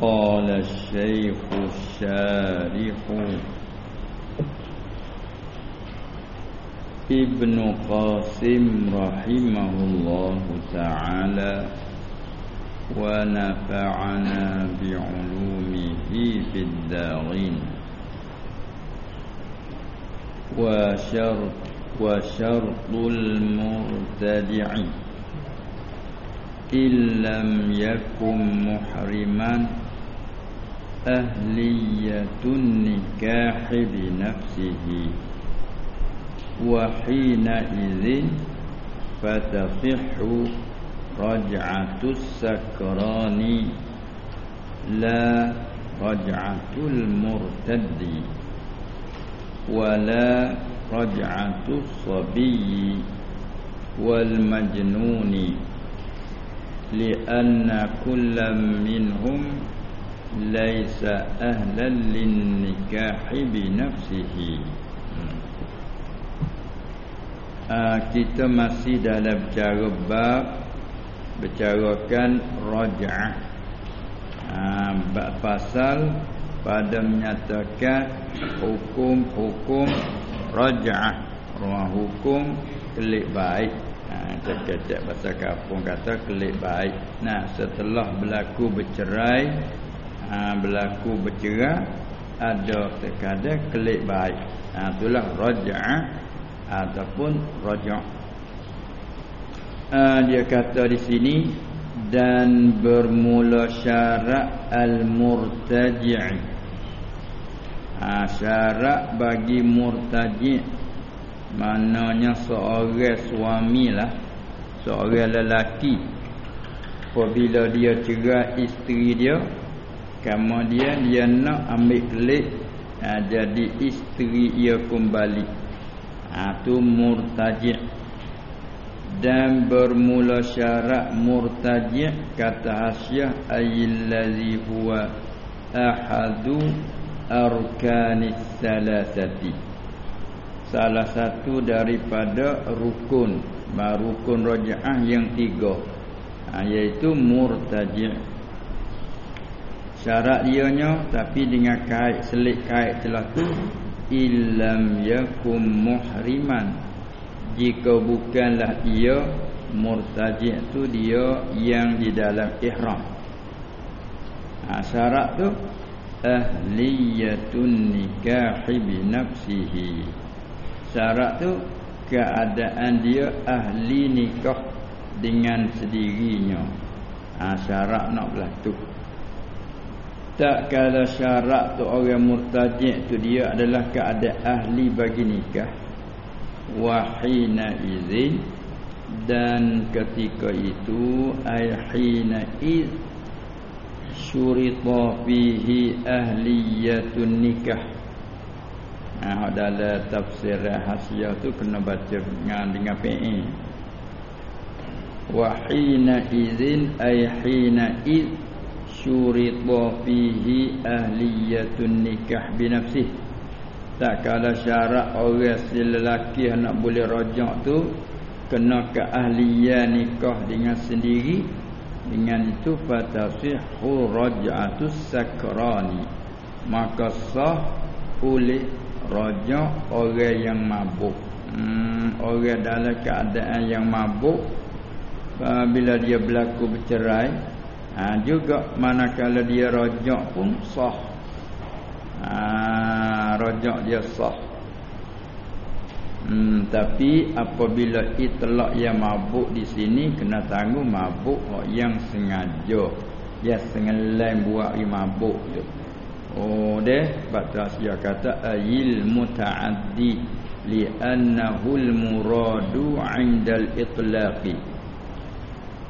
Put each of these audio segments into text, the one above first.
قال الشيخ الشارح. ابن قاسم رحمه الله تعالى ونفعنا بعلومه في الدارين. وشرط وشرط المرتدع. إن لم يكن محرما أهلية النكاح بنفسه وحينئذ فتصح رجعة السكران. لا رجعة المرتد ولا رجعة الصبي والمجنون لأن كل منهم laisa ahlan lin nikahi bi nafsihi hmm. uh, kita masih dalam bicara bab bicarakan rajah. Uh, pasal pada menyatakan hukum-hukum rajah. Rumah hukum kelik baik. Cakap-cakap uh, pasal kapung kata kelik baik. Nah setelah berlaku bercerai ha, berlaku bercerai, ada terkadang kelik baik. Ha, itulah raj'ah ataupun raja'. Ha, dia kata di sini dan bermula syarat al-murtaji'. Ha, syarat bagi murtaji' Maknanya seorang suami lah Seorang lelaki Apabila dia cerai isteri dia Kemudian dia nak ambil kelik ha, Jadi isteri ia kembali. Ha, murtajik Dan bermula syarat murtajik Kata hasyah Ayyillazi huwa Ahadu Arkanis salasati. Salah satu daripada rukun rukun raja'ah yang tiga ha, iaitu murtaji' syarat dianya tapi dengan kait selik kait telah tu illam yakum muhriman. Jika bukanlah ia murtaji' tu dia yang di dalam ihram. Ha, syarat tu ahliyatun nikahi bi nafsihi. Syarat tu keadaan dia ahli nikah dengan sendirinya. Ha, syarat nak berlaku tak kalau syarat tu orang murtajik tu dia adalah keadaan ahli bagi nikah wahina izin dan ketika itu ayhina iz syurita fihi ahliyatun nikah Ha, dalam tafsir rahsia tu kena baca dengan dengan PE. Wa hina idzin ay hina id syurita fihi ahliyatun nikah bi nafsih. Tak kala syarat orang lelaki nak boleh rajak tu kena keahlian nikah dengan sendiri. Dengan itu fatasihu raj'atus sakrani. Maka sah oleh rojak orang yang mabuk. Hmm, orang dalam keadaan yang mabuk uh, bila dia berlaku bercerai ha, juga manakala dia rojak pun sah. Ha, rojak dia sah. Hmm, tapi apabila itlak yang mabuk di sini kena tanggung mabuk yang sengaja. Ya sengaja buat yang mabuk tu. Oh deh. Batas dia kata ayil mutaaddi li annahu al muradu 'inda al itlaqi.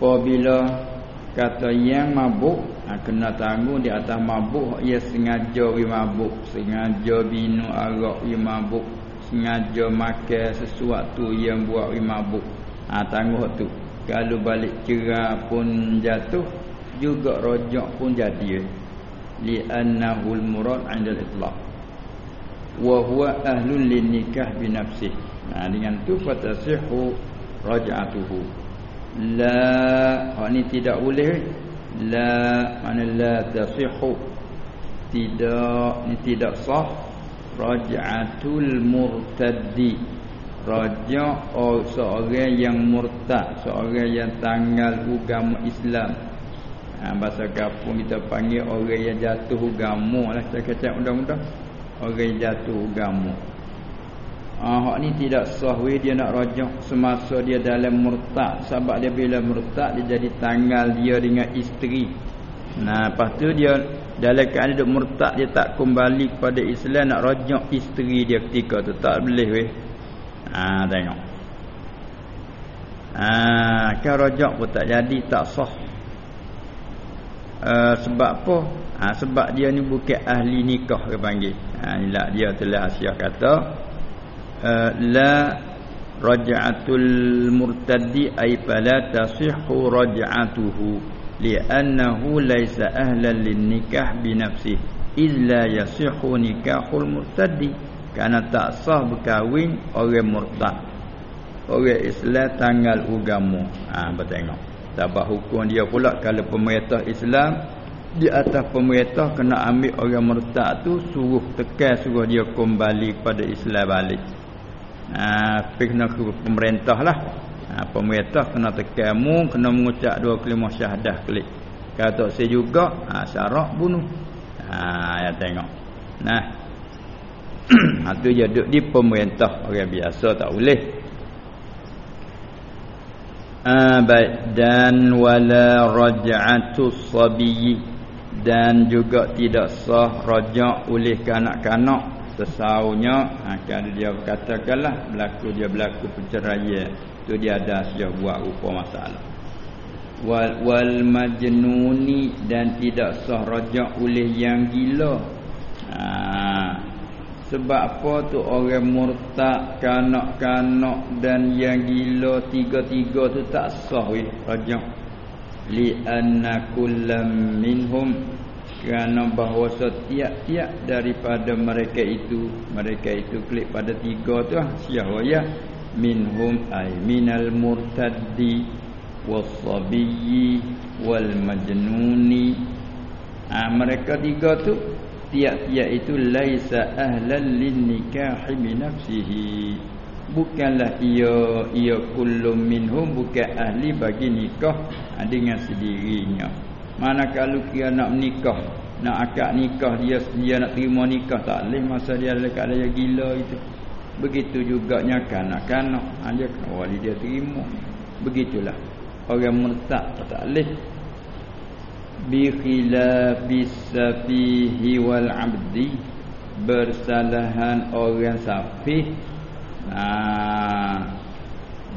Apabila kata yang mabuk ha, kena tanggung di atas mabuk. Ia sengaja wi mabuk, sengaja binu arak wi mabuk, sengaja makan sesuatu yang buat wi mabuk. Ha tangguh tu. Kalau balik cerai pun jatuh juga rojak pun jadi li'annahu al-murad 'inda al-itlaq wa huwa ahlun lin-nikah bi nafsihi nah dengan tu fatasihu raj'atuhu la ha, ni tidak boleh. La mana la tasihhu tidak ni tidak sah. Raj'atul murtaddi. Raja oh, seorang yang murtad. Seorang yang tanggal agama Islam. Ha, bahasa kampung kita panggil orang yang jatuh agama lah. Kata undang-undang. Orang yang jatuh agama Ah, hak ni tidak sah we dia nak rajak semasa dia dalam murtad sebab dia bila murtad dia jadi tanggal dia dengan isteri. Nah, lepas tu dia dalam keadaan dia murtad dia tak kembali kepada Islam nak rajak isteri dia ketika tu tak boleh we. Ah, tengok. Ah, kan rajak pun tak jadi tak sah. Uh, sebab apa? Ha, sebab dia ni bukan ahli nikah ke panggil. Ha, inilah dia telah asyah kata la raj'atul murtaddi ay fala tasihhu raj'atuhu li'annahu laysa ahlan lin-nikah bi nafsihi illa yasihhu nikahul murtaddi. Kerana tak sah berkahwin orang murtad orang Islam tanggal agama ha bertengok sebab hukum dia pula kalau pemerintah Islam di atas pemerintah kena ambil orang murtad tu suruh tekan suruh dia kembali kepada Islam balik ha, kena ke pemerintah lah. Ha, pemerintah kena tekamu kena mengucap dua kelima syahadah klik. Kalau tak saya juga ha, syarak bunuh. Ha, ya tengok. Nah. Itu ha, je duduk di pemerintah. Orang biasa tak boleh. Ha, baik. Dan wala raj'atus sabiyyi. Dan juga tidak sah rajak oleh kanak-kanak sesaunya ha, dia katakanlah berlaku dia berlaku perceraian. Tu dia ada sia buat rupa masalah. Wal, wal majnuni dan tidak sah rajak oleh yang gila. Ha, sebab apa tu orang murtad kanak-kanak dan yang gila tiga-tiga tu tak sah weh rajak li anna kullam minhum kerana bahawa setiap-tiap daripada mereka itu mereka itu klik pada tiga tu ah syahwaya minhum ay minal murtaddi wasabiyyi wal majnuni. Ah mereka tiga tu tiap-tiap itu laisa ahlan lin nikah bi nafsihi bukanlah ia ia kullu minhum bukan ahli bagi nikah ah, dengan sendirinya mana kalau dia nak menikah, nak akad nikah dia dia nak terima nikah tak leh masa dia ada keadaan gila itu. Begitu juga kanak-kanak ha, dia wali dia terima. Begitulah. Orang murtad tak leh. Bi khilafis safihi wal 'abdi bersalahan orang safih. Ah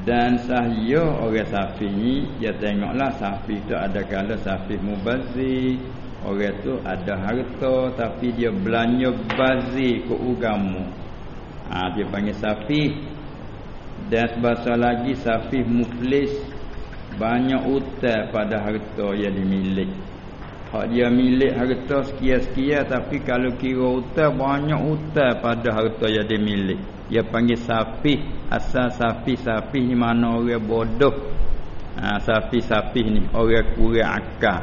dan sahya orang safi ni dia tengoklah safi tu ada kala safi mubazir orang tu ada harta tapi dia belanja bazir ke agama ha, dia panggil safi dan sebasa lagi safi muflis banyak utang pada harta yang dimiliki hak dia milik harta sekian-sekian tapi kalau kira utang banyak utang pada harta yang dimiliki dia panggil safi asal safi safi ni mana orang bodoh. Ha, safi safi ni orang kurang akal.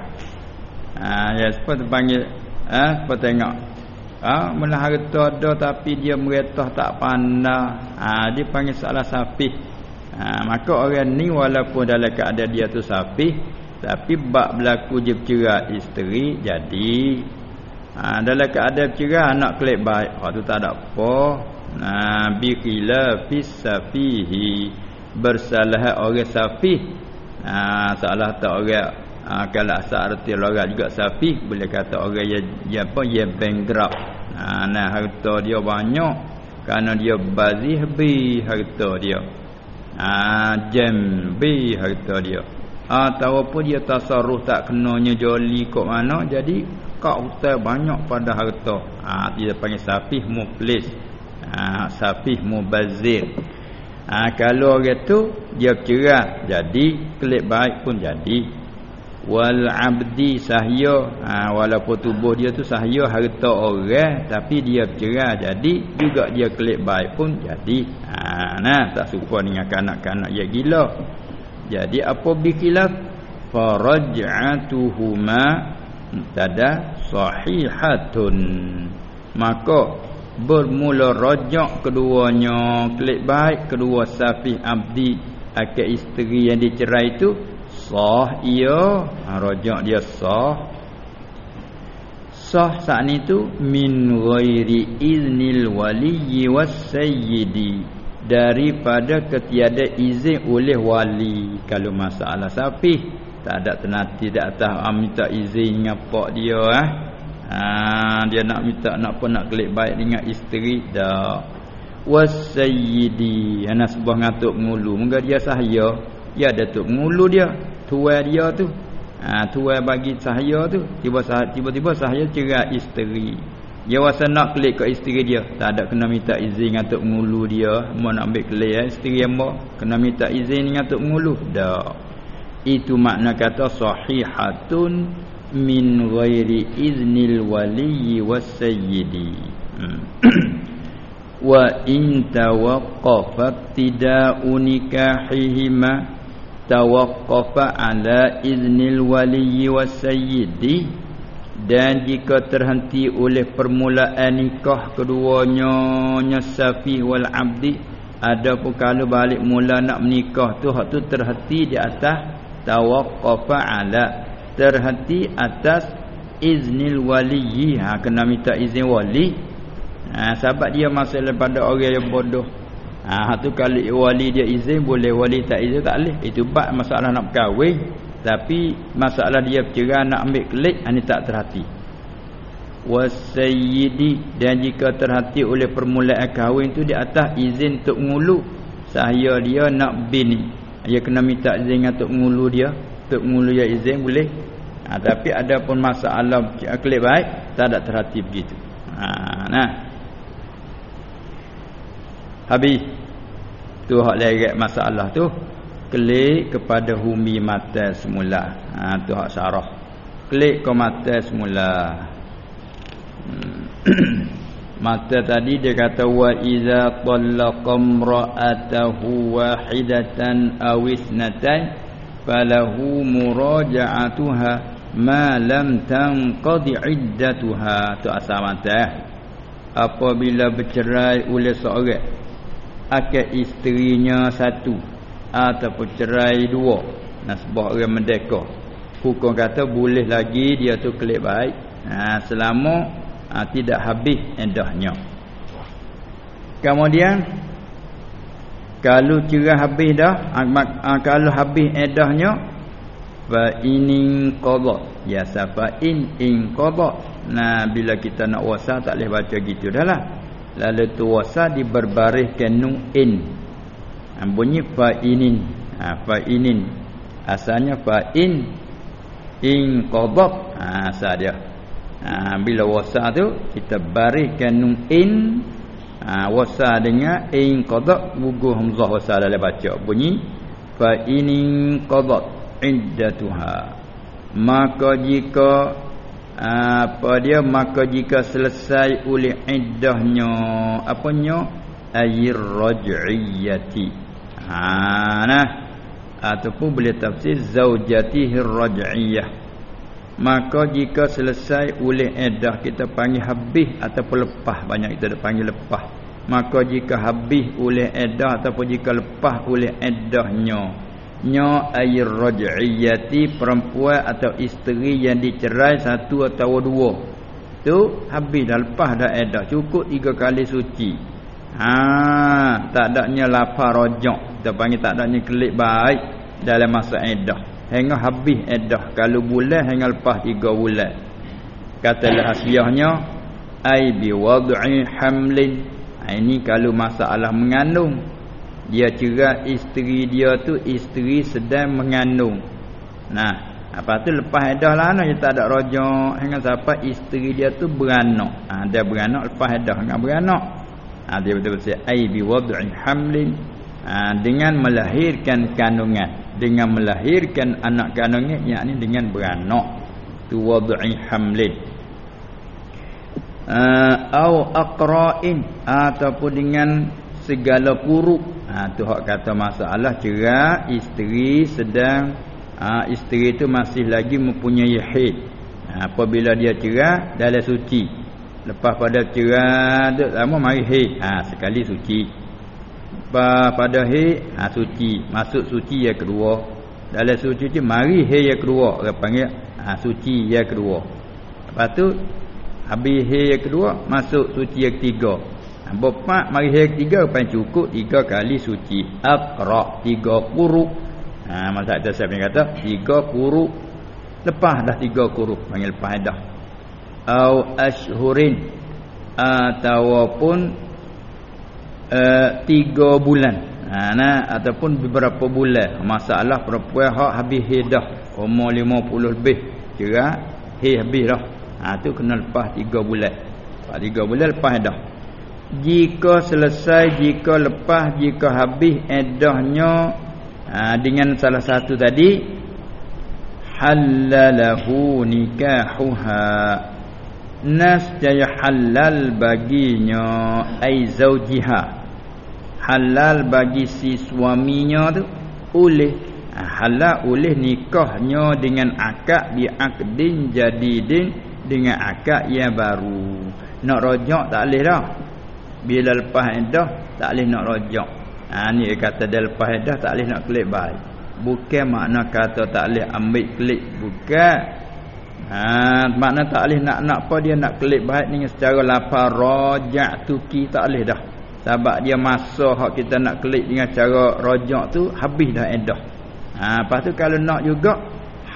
Ha, ya sebab panggil? Ha, apa tengok? Ha, mula harta ada tapi dia meretah tak pandai. Ha, dia panggil salah safi ha, maka orang ni walaupun dalam keadaan dia tu safi tapi bab berlaku je bercerai isteri jadi. Ha, dalam keadaan bercerai anak kelip baik. Hak tu tak ada apa nabi qila fis safihi. Bersalah orang safi ha, salah tak orang ha, kalau asal arti logat juga safi boleh kata orang yang, yang apa yang bankrupt. Ha, nah harta dia banyak kerana dia bazih bi harta dia. Ha, jam bi harta dia. Ataupun dia tasarruf tak kenanya joli kok mana jadi kau hutang banyak pada harta. Ha dia panggil safih muflis ha safih mubazir. Ha kalau orang tu dia cerah jadi kelip baik pun jadi. Wal abdi sahya. Ha, walaupun tubuh dia tu sahya harta orang tapi dia cerah jadi juga dia kelip baik pun jadi. Ha nah tak serupa dengan kanak-kanak yang gila. Jadi apa bikhilaf faraj'atuhuma tada sahihatun. Maka bermula rajak keduanya klik baik kedua safi abdi akak isteri yang dicerai itu sah ia. Ha, rajak dia sah. Sah saat itu min ghairi iznil waliyyi was sayyidi daripada ketiada izin oleh wali. Kalau masalah sapi tak ada tenati tak atas ah, minta izin ngapak dia eh ha, dia nak minta nak pun nak kelik baik dengan isteri dah. Was sayyidi. Ana sebuah ngatuk ngulu moga dia sahaya. Ya datuk ngulu dia. Tuai dia tu. Ha tuai bagi sahaya tu. Tiba-tiba sahaya cerai isteri. Dia rasa nak klik ke isteri dia. Tak ada kena minta izin ngatuk ngulu dia. Mau nak ambil klik eh, isteri amba kena minta izin ngatuk ngulu dah. Itu makna kata sahihatun min ghairi iznil waliyyi was sayyidi hmm. wa in tawaqqafa tida'u nikahihima tawaqqafa ala iznil waliyyi was sayyidi dan jika terhenti oleh permulaan nikah keduanya nyasafi wal abdi ada pun kalau balik mula nak menikah tu hak tu terhenti di atas tawaqqafa ala terhenti atas iznil waliyyi ha kena minta izin wali ha sebab dia masalah pada orang yang bodoh Ha tu kali wali dia izin boleh wali tak izin tak boleh. Itu bab masalah nak berkahwin tapi masalah dia bercerai nak ambil kelik ini tak terhati. Wasayyidi dan jika terhati oleh permulaan kahwin tu di atas izin untuk ngulu saya dia nak bini. Dia kena minta izin untuk ngulu dia, ngulu dia izin boleh. Ha, tapi ada pun masalah kelik baik tak ada terhati begitu. Ha nah. Habis. Tu hak lerek masalah tu. Klik kepada humi mata semula. Ha tu hak syarah. Klik ke mata semula. Hmm. mata tadi dia kata wa iza talaqa imra'atahu wahidatan aw falahu muraja'atuha ma lam tanqadi iddatuha. Tu asal mata apabila bercerai oleh seorang akad isterinya satu ataupun cerai dua nasbah orang merdeka hukum kata boleh lagi dia tu klik baik. Ha, selama ha, tidak habis endahnya. Kemudian kalau cerai habis dah ha, ha, kalau habis endahnya fa inin qada ya safa in in qada nah bila kita nak wasa tak boleh baca gitu dah lah. Lalu tu wasa diberbariskan nun in. Ha, bunyi fa inin. Ha, fa inin. Asalnya fa in in qadab ha, asal dia. Ha, bila wasa tu kita bariskan nun in ha, wasa dengan in qadab guguh hamzah wasa dalam baca. Bunyi fa inin qadab iddatuha. Maka jika apa dia maka jika selesai oleh iddahnya apanya? Ayir raj'iyati. Ha nah. Ataupun boleh tafsir zaujatihi raj'iyah maka jika selesai oleh iddah kita panggil habis ataupun lepas banyak kita dah panggil lepas maka jika habis oleh iddah ataupun jika lepas oleh iddahnya nya air raj'iyati perempuan atau isteri yang dicerai satu atau dua tu habis dah lepas dah edah cukup tiga kali suci. Ha tak adanya lapar rojak kita panggil tak adanya kelik baik dalam masa edah hingga habis edah. Kalau bulan hingga lepas tiga bulan. Kata hasiahnya ai bi wad'i hamlin. Ha, ini kalau masalah mengandung. Dia cerai isteri dia tu isteri sedang mengandung. Nah apa tu lepas edah lah dia tak ada rojak hingga siapa isteri dia tu beranak. Ha, dia beranak lepas edah hingga beranak. Ha, dia betul-betul ai bi wad'i hamlin. Ha, dengan melahirkan kandungan dengan melahirkan anak kandungnya yakni dengan beranak tu wad'i hamlin. Uh, au aqra'in ataupun dengan segala kuruk. Ha tu hak kata masalah cerai isteri sedang ha, isteri itu masih lagi mempunyai haid. Ha, apabila dia cerai dalam suci. Lepas pada cerai tu lama mari haid. Ha, sekali suci pada haid ha, suci. Masuk suci yang kedua. Dalam suci tu mari haid yang kedua orang panggil ha, suci yang kedua. Lepas tu habis haid yang kedua masuk suci yang ketiga. Ha, Bapak mari haid ketiga Lepas cukup tiga kali suci. Akra tiga kuruk. Ha masa itu saya kata tiga kuru lepas dah tiga kuru panggil lepas dah. Au ashhurin ataupun uh, tiga bulan. Ha nah ataupun beberapa bulan. Masalah perempuan hak habis hidah umur 50 lebih kira hi habis dah. Ha tu kena lepas tiga bulan. Lepas tiga bulan lepas dah. Jika selesai, jika lepas, jika habis edahnya ha, dengan salah satu tadi halalahu nikahuha nas jaya halal baginya ai zaujiha halal bagi si suaminya tu oleh ha, halal oleh nikahnya dengan akad bi akdin jadidin dengan akad yang baru nak rojak tak boleh dah bila lepas dah tak boleh nak rojak Ha ni kata dia lepas dah tak boleh nak klik baik. Bukan makna kata tak boleh ambil klik, bukan. Ha makna tak boleh nak nak apa dia nak klik baik dengan secara lapar rajak tuki tak boleh dah. Sebab dia masa hak kita nak klik dengan cara rajak tu habis dah edah. Ha lepas tu kalau nak juga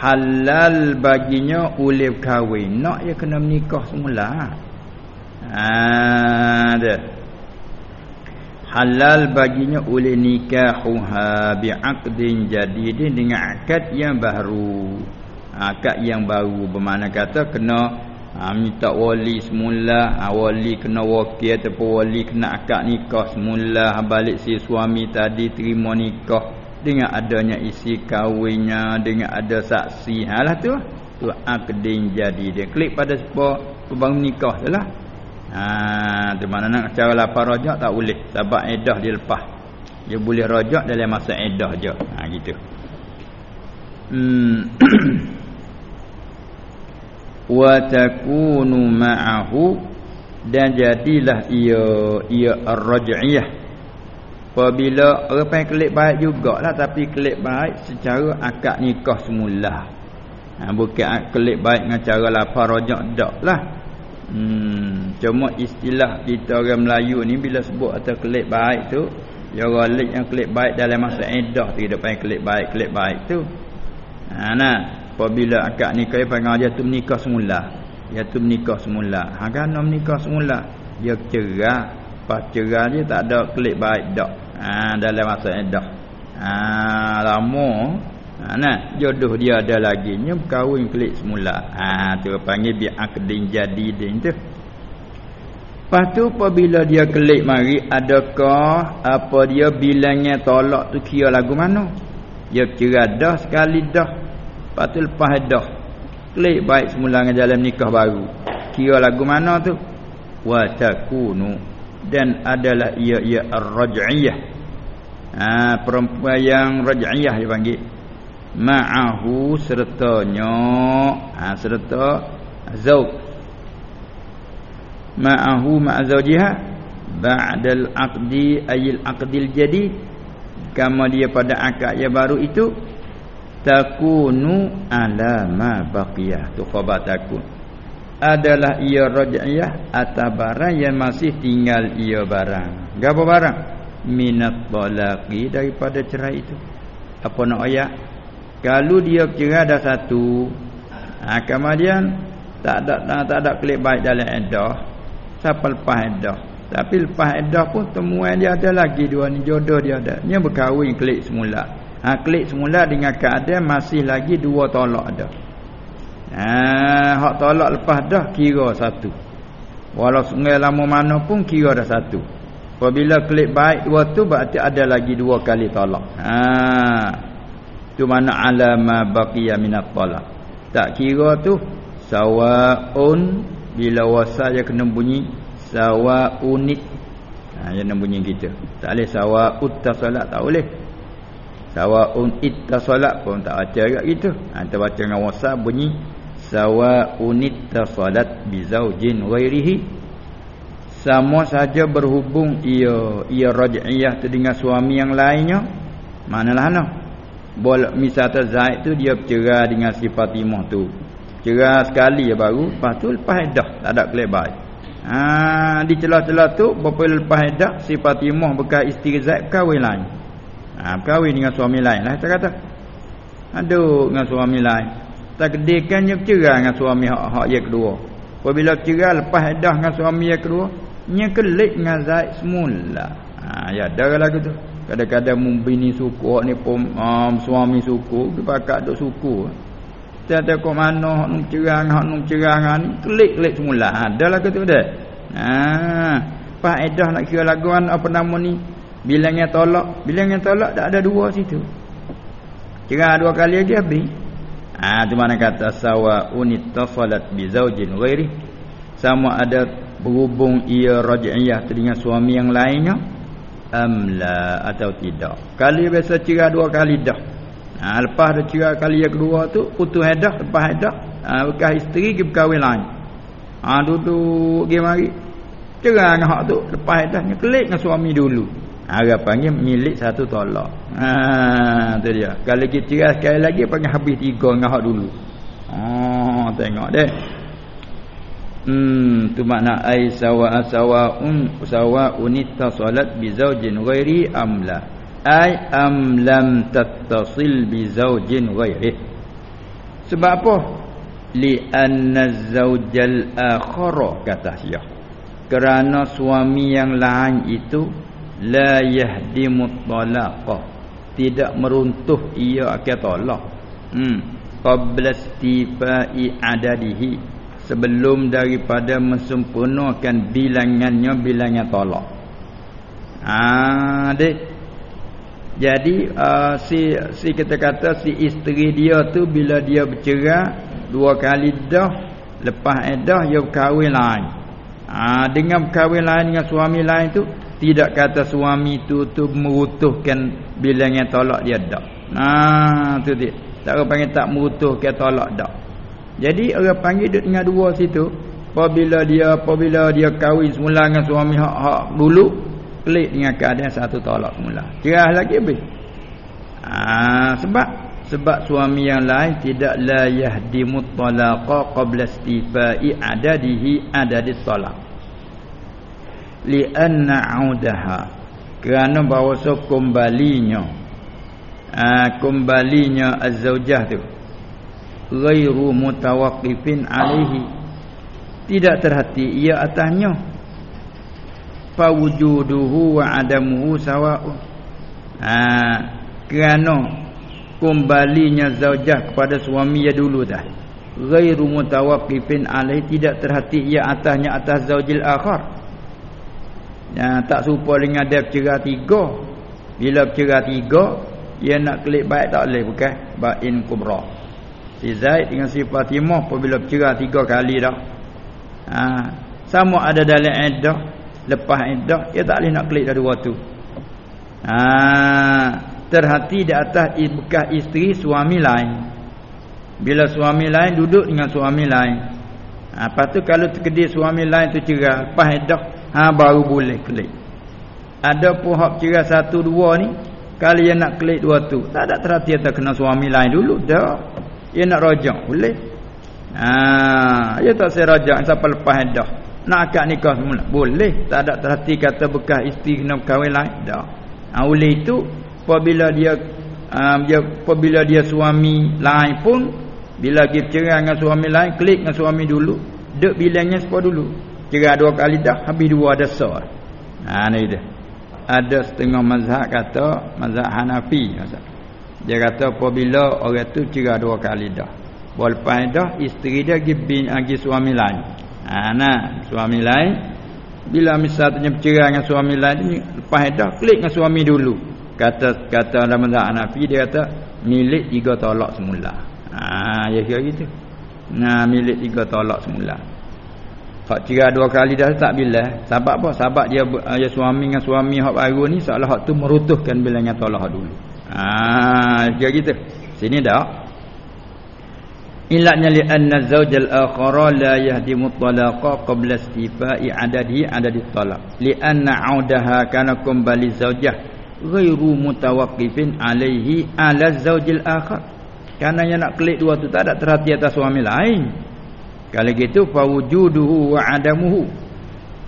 halal baginya oleh kahwin. Nak dia kena menikah semula. Ha dia halal baginya oleh nikahuha bi'aqdin jadidin dengan akad yang baru akad yang baru bermakna kata kena ha, minta wali semula ha, wali kena wakil ataupun wali kena akad nikah semula ha, balik si suami tadi terima nikah dengan adanya isi kahwinnya dengan ada saksi ha lah tu tu akdin jadidin klik pada sebab nikah tu lah Ha di mana nak cara lapar rajak tak boleh sebab edah dia lepas. Dia boleh rajak dalam masa edah je. Ha gitu. Hmm. Wa takunu ma'ahu dan jadilah ia ia ar-raj'iyah. Apabila orang pengen kelik baik jugalah tapi kelik baik secara akad nikah semula. Ha, bukan kelik baik dengan cara lapar rajak dak lah. Hmm, cuma istilah kita orang Melayu ni bila sebut atau kelip baik tu, ya galik yang kelip baik dalam masa edah tu dia panggil kelip baik, kelip baik tu. Ha nah, apabila akad nikah dia panggil dia tu menikah semula. Dia tu menikah semula. Ha kan menikah semula. Dia cerah, pas cerah dia tak ada kelip baik dak. Ha dalam masa edah. Ha lama Ha nah, jodoh dia ada lagi nya berkahwin kelik semula. Ha tu panggil bi akdin jadidin tu. Lepas tu apabila dia kelik mari adakah apa dia bilangnya tolak tu kira lagu mana? Dia kira dah sekali dah. Lepas tu lepas dah. Kelik baik semula dengan jalan nikah baru. Kira lagu mana tu? Wa takunu dan adalah ia ia ar-raj'iyah. Ha perempuan yang raj'iyah dia panggil ma'ahu sertanya ha, serta zauj ma'ahu ma'azawjiha ba'dal aqdi ayil aqdil jadi kama dia pada akad yang baru itu takunu ala ma baqiyah. Tu khabar takun. Adalah ia raj'iyah atas barang yang masih tinggal ia barang. Gapo barang? Minat talaqi daripada cerai itu. Apa nak ayat kalau dia kira ada satu ha, Kemudian Tak ada tak, tak ada klik baik dalam edah Siapa lepas edah? Tapi lepas edah pun temuan dia ada lagi Dua ni jodoh dia ada. Dia berkahwin klik semula ha, Klik semula dengan keadaan masih lagi dua tolak ada ha, Hak tolak lepas dah kira satu. Walau sungai lama mana pun kira dah satu. Apabila klik baik dua tu berarti ada lagi dua kali tolak. Haa tu mana alama baqiya minat talaq tak kira tu sawaun bila wasal dia kena bunyi sawaunit. Ha dia kena bunyi gitu tak boleh sawaut tasalat tak boleh sawaun ittasalat pun tak baca agak gitu. Ha baca dengan wasal bunyi sawaun ittasalat bi zaujin ghairihi. Sama saja berhubung ia ia raj'iyah tu dengan suami yang lainnya. Manalah ana bol misal Zaid tu dia bercerai dengan si Fatimah tu. Cerai sekali ya baru lepas tu lepas dah tak ada kelebai. Ha di celah-celah tu berapa lepas dah si Fatimah bekas isteri Zaid kahwin lain ha, Kahwin dengan suami lain. Lah Saya kata? Aduh dengan suami lain. Takdirkannya bercerai dengan suami hak-hak yang kedua. Apabila bercerai lepas edah dengan suami yang kedua Nya kelik dengan Zaid semula. Ha, Ya dah lagu tu Kadang-kadang membini suku ni pun um, Suami suku Dia pakat duk suku. Tiada kau mana hak nung cerang hak nung cerang ni kelik-kelik semula. Ha dah lagu tu dah. Ha Pak Edah nak kira laguan apa nama ni Bilangnya tolak Bilangnya tolak tak ada dua situ. Kira dua kali lagi habis. Ah, tu mana kata sawa unittasalat bi zaujin ghairi. Sama ada berhubung ia raj'iyah dengan suami yang lainnya amla atau tidak. Kali biasa cerai dua kali dah. Ha, lepas dah cerai kali yang kedua tu putus hadah lepas hadah. Ha, bekas isteri pergi berkahwin lain. Ha, duduk pergi mari. Cerai hak tu lepas hadahnya kelik dengan suami dulu Arab panggil milik satu tolak. Ha tu dia. Kalau kita cerai sekali lagi panggil habis tiga dengan hak dulu. Oh tengok deh. Hmm tu makna ai sawa sawaun sawaun ittasalat bi zaujin ghairi amla. Ai am lam tattasil bi zaujin ghairi. Sebab apa? Li anna zaujal akhara kata Syekh. Kerana suami yang lain itu la yahdimu talaqa. Tidak meruntuh ia akan tolak. Hmm. Qabla istifai adadihi. Sebelum daripada mensempurnakan bilangannya bilangan tolak. Ah dek jadi uh, si si kita kata si isteri dia tu bila dia bercerai dua kali dah lepas edah dia berkahwin lain. Ah dengan berkahwin lain dengan suami lain tu tidak kata suami tu tu merutuhkan bilangnya tolak dia dak. Nah, tu dia. Tak orang panggil tak merutuhkan tolak dak. Jadi orang panggil duduk dengan dua situ, apabila dia apabila dia kahwin semula dengan suami hak-hak dulu, klik dengan keadaan satu tolak semula. Cerah lagi habis. Ah, sebab sebab suami yang lain tidak la yahdimu talaqa qabla istifai adadihi adadis talaq li'anna 'audaha kerana bahawa kembalinya aa, kembalinya az-zaujah tu ghairu mutawaqqifin 'alaihi. Tidak terhati ia atasnya. Fa wujuduhu wa 'adamuhu sawa'un aa kerana kembalinya zaujah kepada suami ya dulu dah. Ghairu mutawaqqifin 'alaihi tidak terhati ia atasnya atas zaujil akhar yang tak serupa dengan dia bercerai tiga. Bila bercerai tiga dia nak klik baik tak boleh bukan? Bain kubra. Si Zaid dengan si Fatimah apabila bercerai tiga kali dah. Ha, sama ada dalam iddah lepas iddah dia tak boleh nak klik dah dua tu. Ha, terhati di atas bekas isteri suami lain. Bila suami lain duduk dengan suami lain. Ha, lepas tu kalau terkedih suami lain tu cerai lepas iddah ha baru boleh klik. Ada pun hak kira satu dua ni kalian nak klik dua tu tak ada terhati atau kena suami lain dulu dah dia nak rajak boleh. Ha dia tak saya rajak sampai lepas dah. Nak akad nikah semula boleh. Tak ada terhati kata bekas isteri kena kahwin lain dah ha oleh itu apabila dia um, dia apabila dia suami lain pun bila dia cerai dengan suami lain klik dengan suami dulu. Dek bilangnya sepa dulu Kira dua kali dah habis dua ada sah. Ha ni dia. Ada setengah mazhab kata mazhab Hanafi mazhab. Dia kata apabila orang tu kira dua kali dah. Walaupun dah isteri dia pergi bin pergi suami lain. Ha nah, suami lain bila misalnya bercerai dengan suami lain lepas dah klik dengan suami dulu. Kata kata dalam mazhab Hanafi dia kata milik tiga tolak semula. Ha ya kira gitu. Nah milik tiga tolak semula. Hak cerai dua kali dah tak bila. Sebab apa? Sebab dia dia suami dengan suami hak baru ni seolah hak tu merutuhkan bilangnya tolak dulu. Ah, dia gitu. Sini dah. Ilatnya li anna zawjal akhara la yahdimu talaqa qabla istifa'i adadihi adadi talaq. Li anna 'audaha kana kembali zaujah ghairu mutawaqqifin alaihi ala zawjil akhar. Karena yang nak klik dua tu tak ada terhati atas suami lain. Kalau gitu fa wujuduhu wa adamuhu.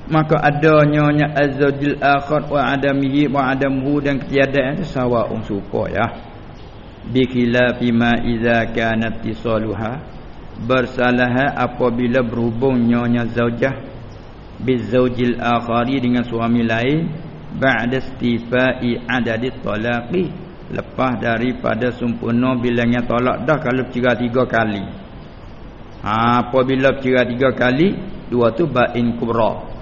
Maka adanya nya azwajil akhar wa adamihi wa adamuhu dan ketiadaan itu sawa'un supa ya. Bikhilafi ma idza kanat tisaluha. Bersalah apabila berhubung nyonya zaujah bizaujil akhari dengan suami lain ba'da istifai adadi talaqi. Lepas daripada sempurna bilangnya tolak dah kalau bercerai tiga kali ha, apabila bercerai tiga kali dua tu ba'in kubra.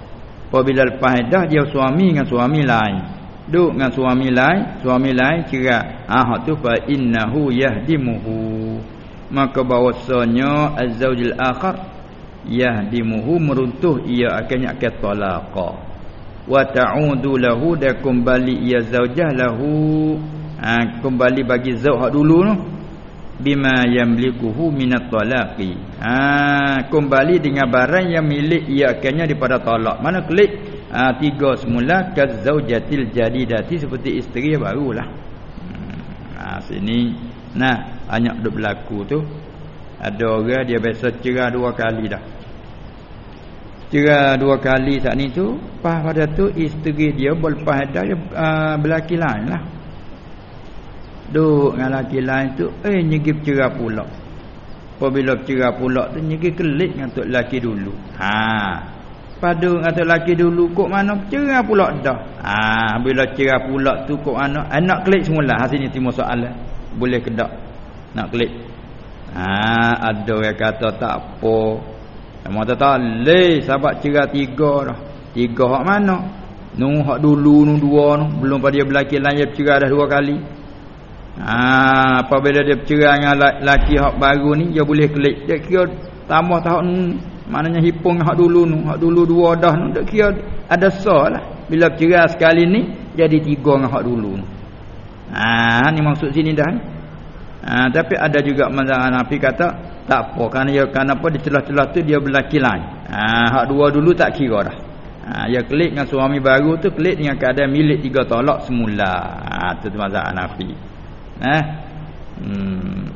Apabila lepas dah dia suami dengan suami lain. Duk dengan suami lain suami lain ah ha, tu fa innahu yahdimuhu. Maka bahwasanya azzaujil akhar yahdimuhu meruntuh ia akan akan talaqa wa ta'udu lahu dan kembali ia zaujah lahu. Ha, kembali bagi zauj hak dulu tu bima yamlikuhu minat talaqi. Ha, kembali dengan barang yang milik ia akannya daripada talak. Mana klik? Ha, tiga semula kazaujatil jadidati seperti isteri barulah. Hmm, ha, sini. Nah banyak duk berlaku tu. Ada orang dia biasa cerah dua kali dah. Cerah dua kali saat ni tu pas pada tu isteri dia berlepas dia uh, berlaki lain lah duk dengan laki lain tu eh nyegip cerah pula apabila cerah pula tu nyegip kelik dengan tok laki dulu. Ha. Padu kata laki dulu kok mana cerah pula dah? Ha bila cerah pula tu kok mana? Anak klik semula. Ha sini timur soalan. Boleh ke tak? Nak klik ha ada yang kata tak apa. Sama tak tak le sebab cerah tiga dah. Tiga hak mana? Nu hak dulu nu dua nu belum pada dia berlaki lain dia dah dua kali ha apabila dia cerah dengan laki hak baru ni dia boleh klik dia kira tambah tahun Maknanya hipung hak dulu nu, hak dulu dua dah nu tak kira ada lah. Bila cerai sekali ni jadi tiga dengan hak dulu. Ha ni maksud sini dah. Ha tapi ada juga mazhab Hanafi kata tak apa kerana ya kenapa di celah-celah tu dia berlaki lain. Ha hak dua dulu tak kira dah. Ha ya klik dengan suami baru tu klik dengan keadaan milik tiga tolak semula. Ha tu mazhab Hanafi. Eh. Hmm.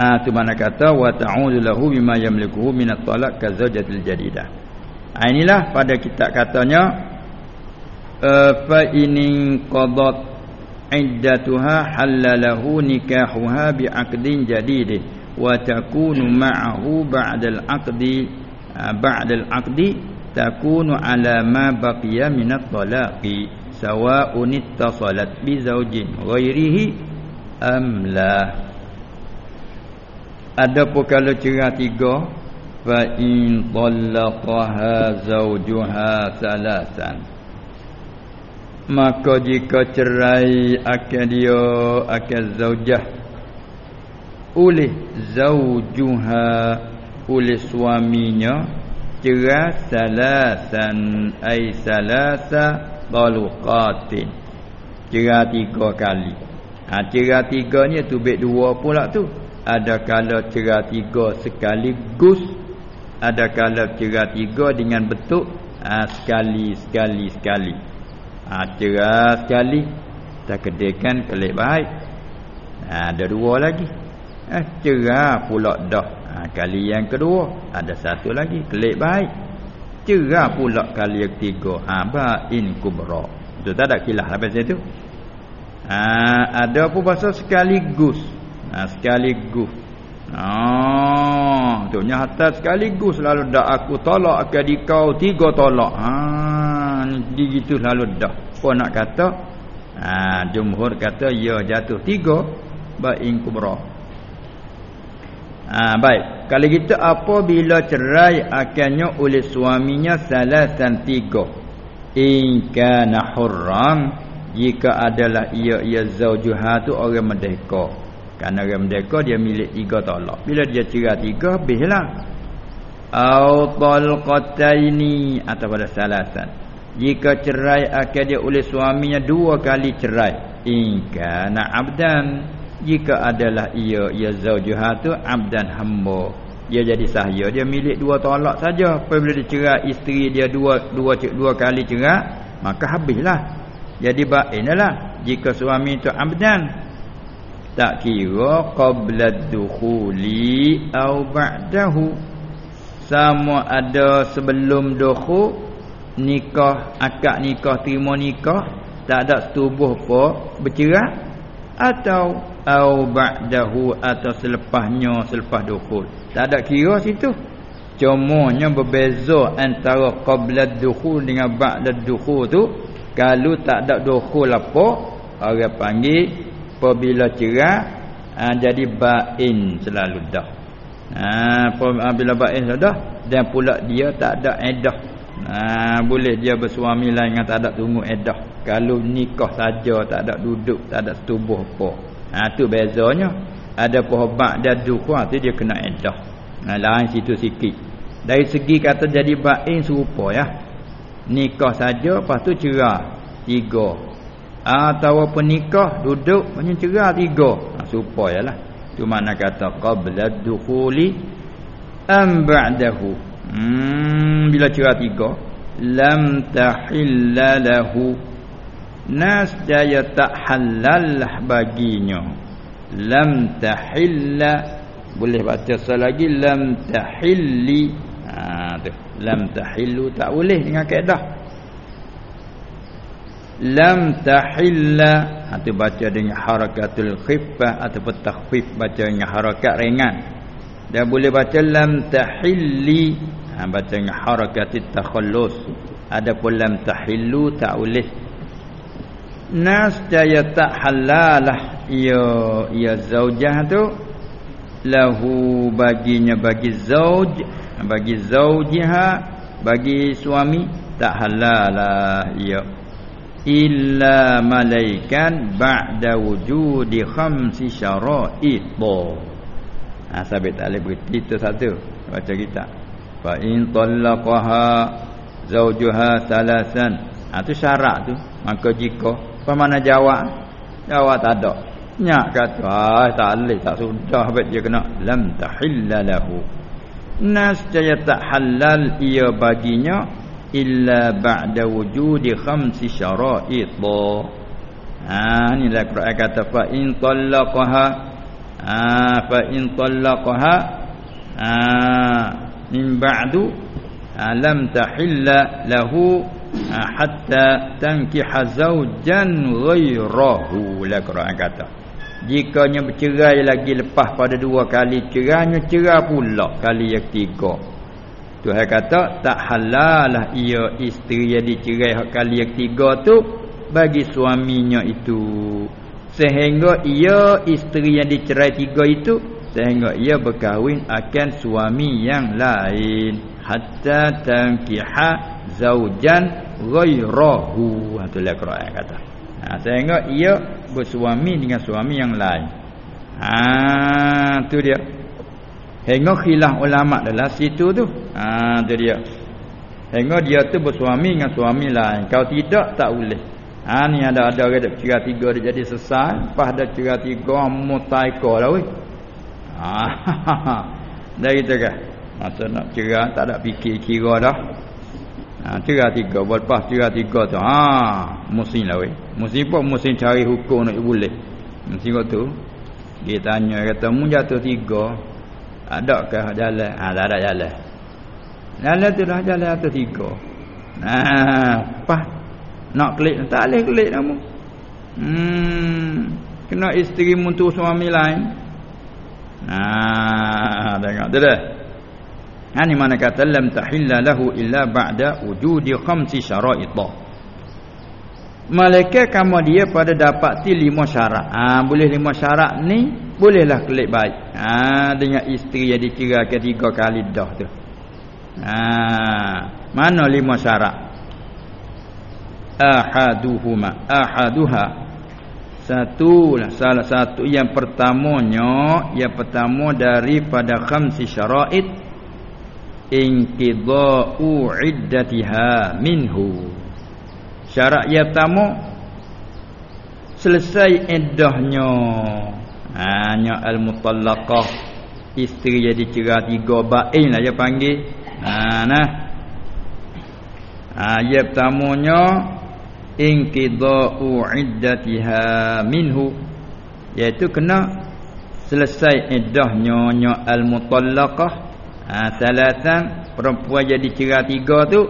Ah tu mana kata wa ta'udzu lahu bima yamlikuhu min at-talaq ka zawjatil jadidah. Ah inilah pada kitab katanya uh, fa in qadat iddatuha halalahu nikahuha bi aqdin jadid wa takunu ma'ahu ba'da al-aqdi uh, ba'da al-aqdi takunu ala ma baqiya min at-talaqi sawa'un ittasalat bi zawjin ghairihi am la. Adapun kalau cerah tiga fa in talaqaha zawjuha salasan. Maka jika cerai akan dia akan zaujah. Oleh zaujuha oleh suaminya cerai salasan ai salasa taluqatin cerai tiga kali. Ha cerai tiga ni tu bet dua pula tu. Ada kala cerah tiga sekaligus ada kala cerah tiga dengan bentuk ha, sekali sekali sekali. Ha, cerah sekali tak kedekan kelik baik. Ha, ada dua lagi. Ha, cerah pula dah ha, kali yang kedua ada satu lagi kelik baik cerah pula kali yang ketiga ha, ba'in kubra. Itu tak? Ada kilah. Sampai situ ha, ada pun bahasa? Sekaligus. Ha, sekaligus. Ah tu hatta sekaligus. Lalu dak aku tolak akan dikau tiga tolak. Ha di gitu lalu dak. Apa nak kata? Ha jumhur kata ya jatuh tiga bain kubra ha baik kalau kita apabila cerai akannya oleh suaminya salasan tiga in kana hurram jika adalah ia ia zaujuha tu orang merdeka kerana orang merdeka dia milik tiga tolak. Bila dia cerai tiga, habislah. Au talqataini atau pada salasan. jika cerai akan dia oleh suaminya dua kali cerai inka na abdan jika adalah ia ia zaujuha tu abdan hamba. Dia jadi sahaya. Dia milik dua tolak saja. Apabila dia cerai isteri dia dua dua dua kali cerai maka habislah. Jadi bainlah jika suami itu abdan tak kira qabla dukhuli au ba'dahu. Sama ada sebelum dukhul nikah akad nikah terima nikah tak ada setubuh apa bercerai atau au ba'dahu atau selepasnya selepas dukhul. Tak ada kira situ. Cumanya berbeza antara qabla dukhul dengan ba'da dukhul tu kalau tak ada dukhul apa orang panggil apabila cerai ha, jadi bain selalu dah. Ha, apabila bain dah dan pula dia tak ada edah. Ha, boleh dia bersuami lain yang tak ada tunggu edah. Kalau nikah saja tak ada duduk tak ada setubuh apa ha, tu bezanya. Ada pohobat dan dukwa tu dia kena edah. Ha, lain situ sikit. Dari segi kata jadi bain serupa ya. Nikah saja lepas tu cerai tiga. Atau penikah duduk macam cerah tiga. Ha, supayalah tu mana kata qabla dukhuli am ba'dahu. Hmm, bila cerah tiga lam tahilla lahu nas jaya tak halal baginya. Lam tahilla. Boleh baca sekali lagi. Lam tahilli. Ha tu. Lam tahillu tak boleh dengan kaedah. Lam tahilla. Atau baca dengan harakatul khiffah atau takhfif. Baca dengan harakat ringan. Dan boleh baca lam tahilli. Ha, baca dengan harakatul takhallus. Adapun lam tahillu tak boleh nas jaya tak halalah. Ya ya zaujah tu. Lahu baginya bagi zauj bagi zaujiha bagi suami tak halalah ya illa malaikan ba'da wujudi khamsi syara'id. Ha sabit tak boleh berhenti itu satu. Baca kita. Fa in talaqaha zawjuha salasan. Ha tu syarat tu. Maka jika apa mana jawab jawab tak ada nyak kata ah tak boleh tak sudah. Habis dia kena lam tahilla lahu. Nas jaya tak halal ia baginya illa ba'da wujudi khamsi syara'id. Ha ni lah Quran kata fa in talaqaha. Ha fa in talaqaha. Ha min ba'du ha, lam tahilla lahu hatta tankiha zawjan ghairahu la Quran kata. Jikanya bercerai lagi lepas pada dua kali cerainya cerai pula kali yang ketiga. Tuhan kata tak halalah ia isteri yang dicerai kali yang ketiga tu bagi suaminya itu. Sehingga ia isteri yang dicerai tiga itu sehingga ia berkahwin akan suami yang lain. Hatta tankiha zaujan ghairahu. Itulah Quran kata. Ha, sehingga ia bersuami dengan suami yang lain. Ha tu dia. Hingga khilaf ulama dalam situ tu. Ha tu dia. Hingga dia tu bersuami dengan suami lain. Kalau tidak tak boleh. Ha ni ada ada orang dak cerah tiga dia jadi sesat, pas dah cerah tiga mutaika dah weh. Ha. Dah gitu kan. Masa nak cerah tak ada fikir kira dah. Ha cerah tiga, lepas cerah tiga tu. Ha musim lah weh. Musim pun musim cari hukum nak boleh. Musim tu dia tanya kata mu jatuh tiga Adakah jalan? Ha, tak ada jalan. Jalan tu dah jalan atas tiga. Ha, apa? Nak klik tak boleh klik kamu. Hmm, kena isteri muntu suami lain. Ha, tengok tu dah. Ha ni mana kata lam tahilla lahu illa ba'da wujudi khamsi syara'it. Malaikat kamu dia pada dapat ti lima syarat. Ha, boleh lima syarat ni bolehlah kelip baik. Ha, dengan isteri yang dikira ketiga kali dah tu. Ha, mana lima syarat? Ahaduhuma, ahaduha. Satu lah, salah satu yang pertamanya, yang pertama daripada khamsi syara'id inqidha'u iddatiha minhu. Syarat yang pertama selesai iddahnya hanya ha, al-mutallaqah. Isteri jadi cerai tiga bain lah dia panggil. Ha nah. Ha yang pertamanya inqida'u iddatiha minhu. Iaitu kena selesai iddahnya nya al-mutallaqah ha salatan perempuan jadi cerai tiga tu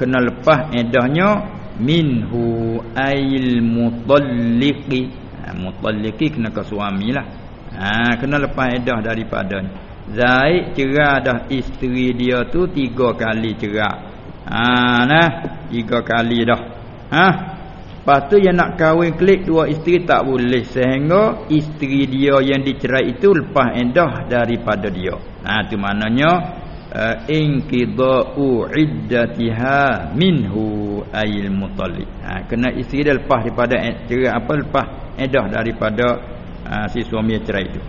kena lepas iddahnya minhu ail mutalliqi ha, mutalliqi kena ke suami lah. Ha, kena lepas iddah daripada Zaid cerai dah isteri dia tu tiga kali cerai ha, nah tiga kali dah. Ha Lepas tu yang nak kahwin klik dua isteri tak boleh sehingga isteri dia yang dicerai itu lepas endah daripada dia. Ha tu maknanya uh, inqida'u iddatiha minhu ayil mutalliq. Ha kena isteri dia lepas daripada cerai apa lepas endah daripada uh, si suami yang cerai itu.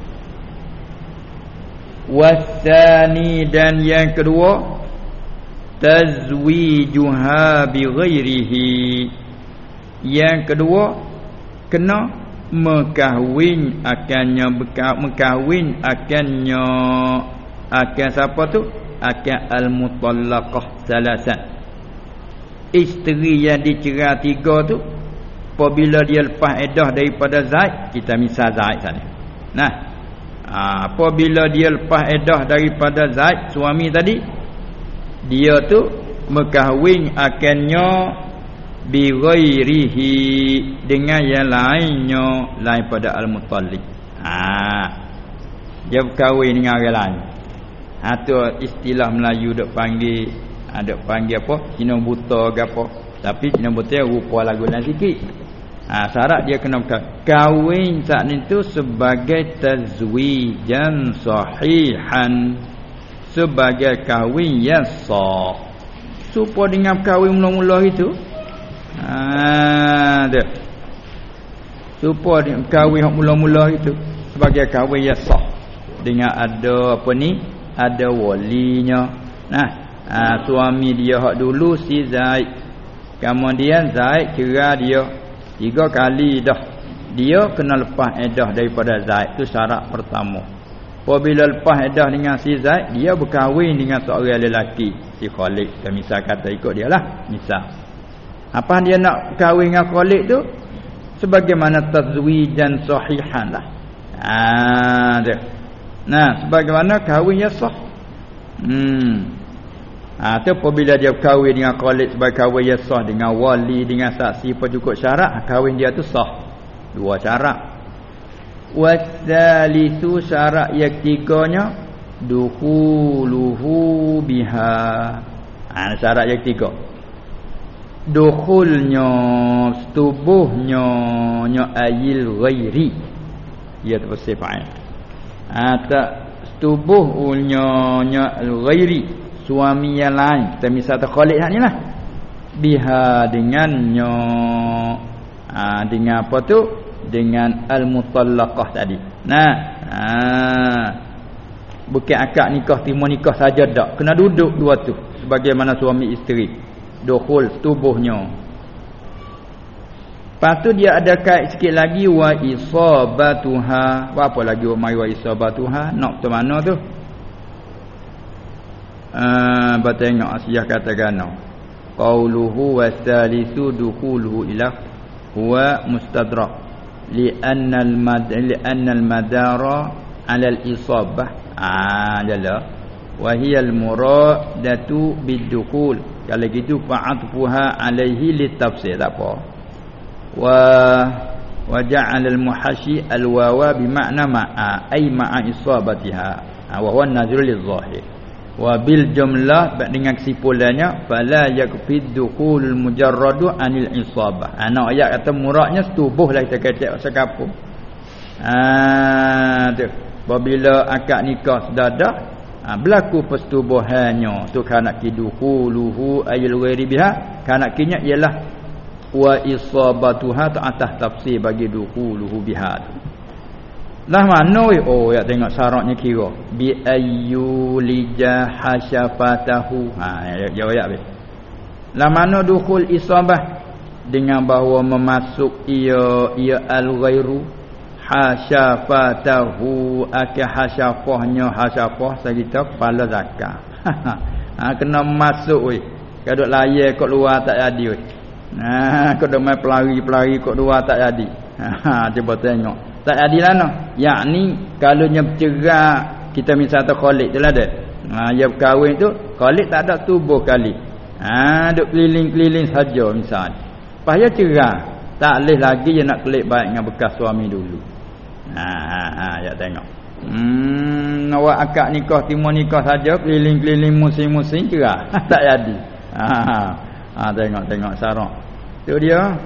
Wasani dan yang kedua tazwijuha bi ghairihi yang kedua kena mekahwin akannya mekahwin akannya. Akan siapa tu? Akan al-mutallaqah salasan isteri yang dicerai tiga tu apabila dia lepas edah daripada Zaid kita misal Zaid sana nah apabila dia lepas edah daripada Zaid suami tadi dia tu mekahwin akannya bi ghairihi dengan yang lainnya. Lain pada al-mutallib ha. Dia berkahwin dengan orang lain. Ha tu istilah Melayu dok panggil. Ada ha, panggil apa? Cina buta ke apa? Tapi cina buta rupa lagu lain sikit. Ha syarat dia kena kahwin saat itu sebagai tazwijan sahihan. Sebagai kahwin yang sah. Supaya dengan kahwin mula-mula itu Dia. Supa dia kahwin hak mula-mula itu sebagai kahwin yang sah dengan ada apa ni? Ada walinya. Nah, ha, suami dia hak dulu si Zaid. Kemudian Zaid cerai dia tiga kali dah. Dia kena lepas edah daripada Zaid itu syarat pertama. Apabila lepas edah dengan si Zaid, dia berkahwin dengan seorang lelaki, si Khalid. Kita misal kata ikut dia lah, misal. Apa dia nak kahwin dengan Khalid tu? Sebagaimana tazwijan sahihan lah. Ha, dia. Nah, sebagaimana kahwin yang sah. Hmm. Ha, tu apabila dia kahwin dengan Khalid sebagai kahwin yang sah dengan wali dengan saksi cukup syarat, kahwin dia tu sah. Dua syarat. Wasalisu syarat yang tiganya dukhuluhu biha. Ha, syarat yang tiga dukhulnya tubuhnya nya ayil ghairi. Ya tafsir fa'il ata ha, tubuhnya nya ghairi. Suami yang lain. Kita misal tak khalid hak lah. Biha dengannya ha, dengan apa tu? Dengan al-mutallaqah tadi. Nah ha, bukan akad nikah timur nikah saja tak. Kena duduk dua tu. Sebagaimana suami isteri dukhul tubuhnya Lepas tu dia ada kait sikit lagi wa isabatuha. Apa lagi mai wa isabatuha? Nak tu mana tu? Ah, uh, tengok Asyah katakan. Qauluhu wasalisu dukhuluhu ila huwa mustadrak li anna al mad li anna al madara ala al isabah. Ah, jala. Wa hiya al muradatu bid dukhul kalau gitu fa'atfuha alaihi litafsir. Tak apa. Wa wa ja'al al-muhashi al-wawa bi ma'na ma'a ay ma'a isabatiha. Ha, wa huwa nazrul lidh-dhahir wa bil jumlah dengan kesimpulannya fala yakfid dukhul mujarradu anil isabah. Anak ayat kata muradnya setubuhlah kita kata pasal ah tu. Apabila akad nikah sudah dah ha, berlaku persetubuhannya tu kanak kiduhuluhu ayil ghairi biha. Kanak kinya ialah wa isabatuha atas tafsir bagi duhuluhu biha lah mana oh ya tengok syaratnya kira. Bi ayyulija hasyafatahu. Ha ya ya ya lah mana dukhul isabah? Dengan bahawa memasuk ia ia al-ghairu hasyafatahu. Akal hasyafahnya. Hasyafah kita kepala zakat ha kena masuk weh. Kadok layar kat luar tak jadi weh. Nah kadok mai pelari-pelari kat luar tak jadi. Ha cuba tengok. Tak jadi lah noh yakni kalau nya bercerak kita misal tu khalid lah dah ha dia berkahwin tu khalid tak ada tubuh kali. Ha duk keliling-keliling saja misal payah cerah tak leh lagi dia nak kelik baik dengan bekas suami dulu ha ha ha ya tengok. Hmm awak akak nikah timur nikah saja keliling-keliling musim-musim cerah. Tak jadi. Ha ha. Tengok tengok sarok tu dia.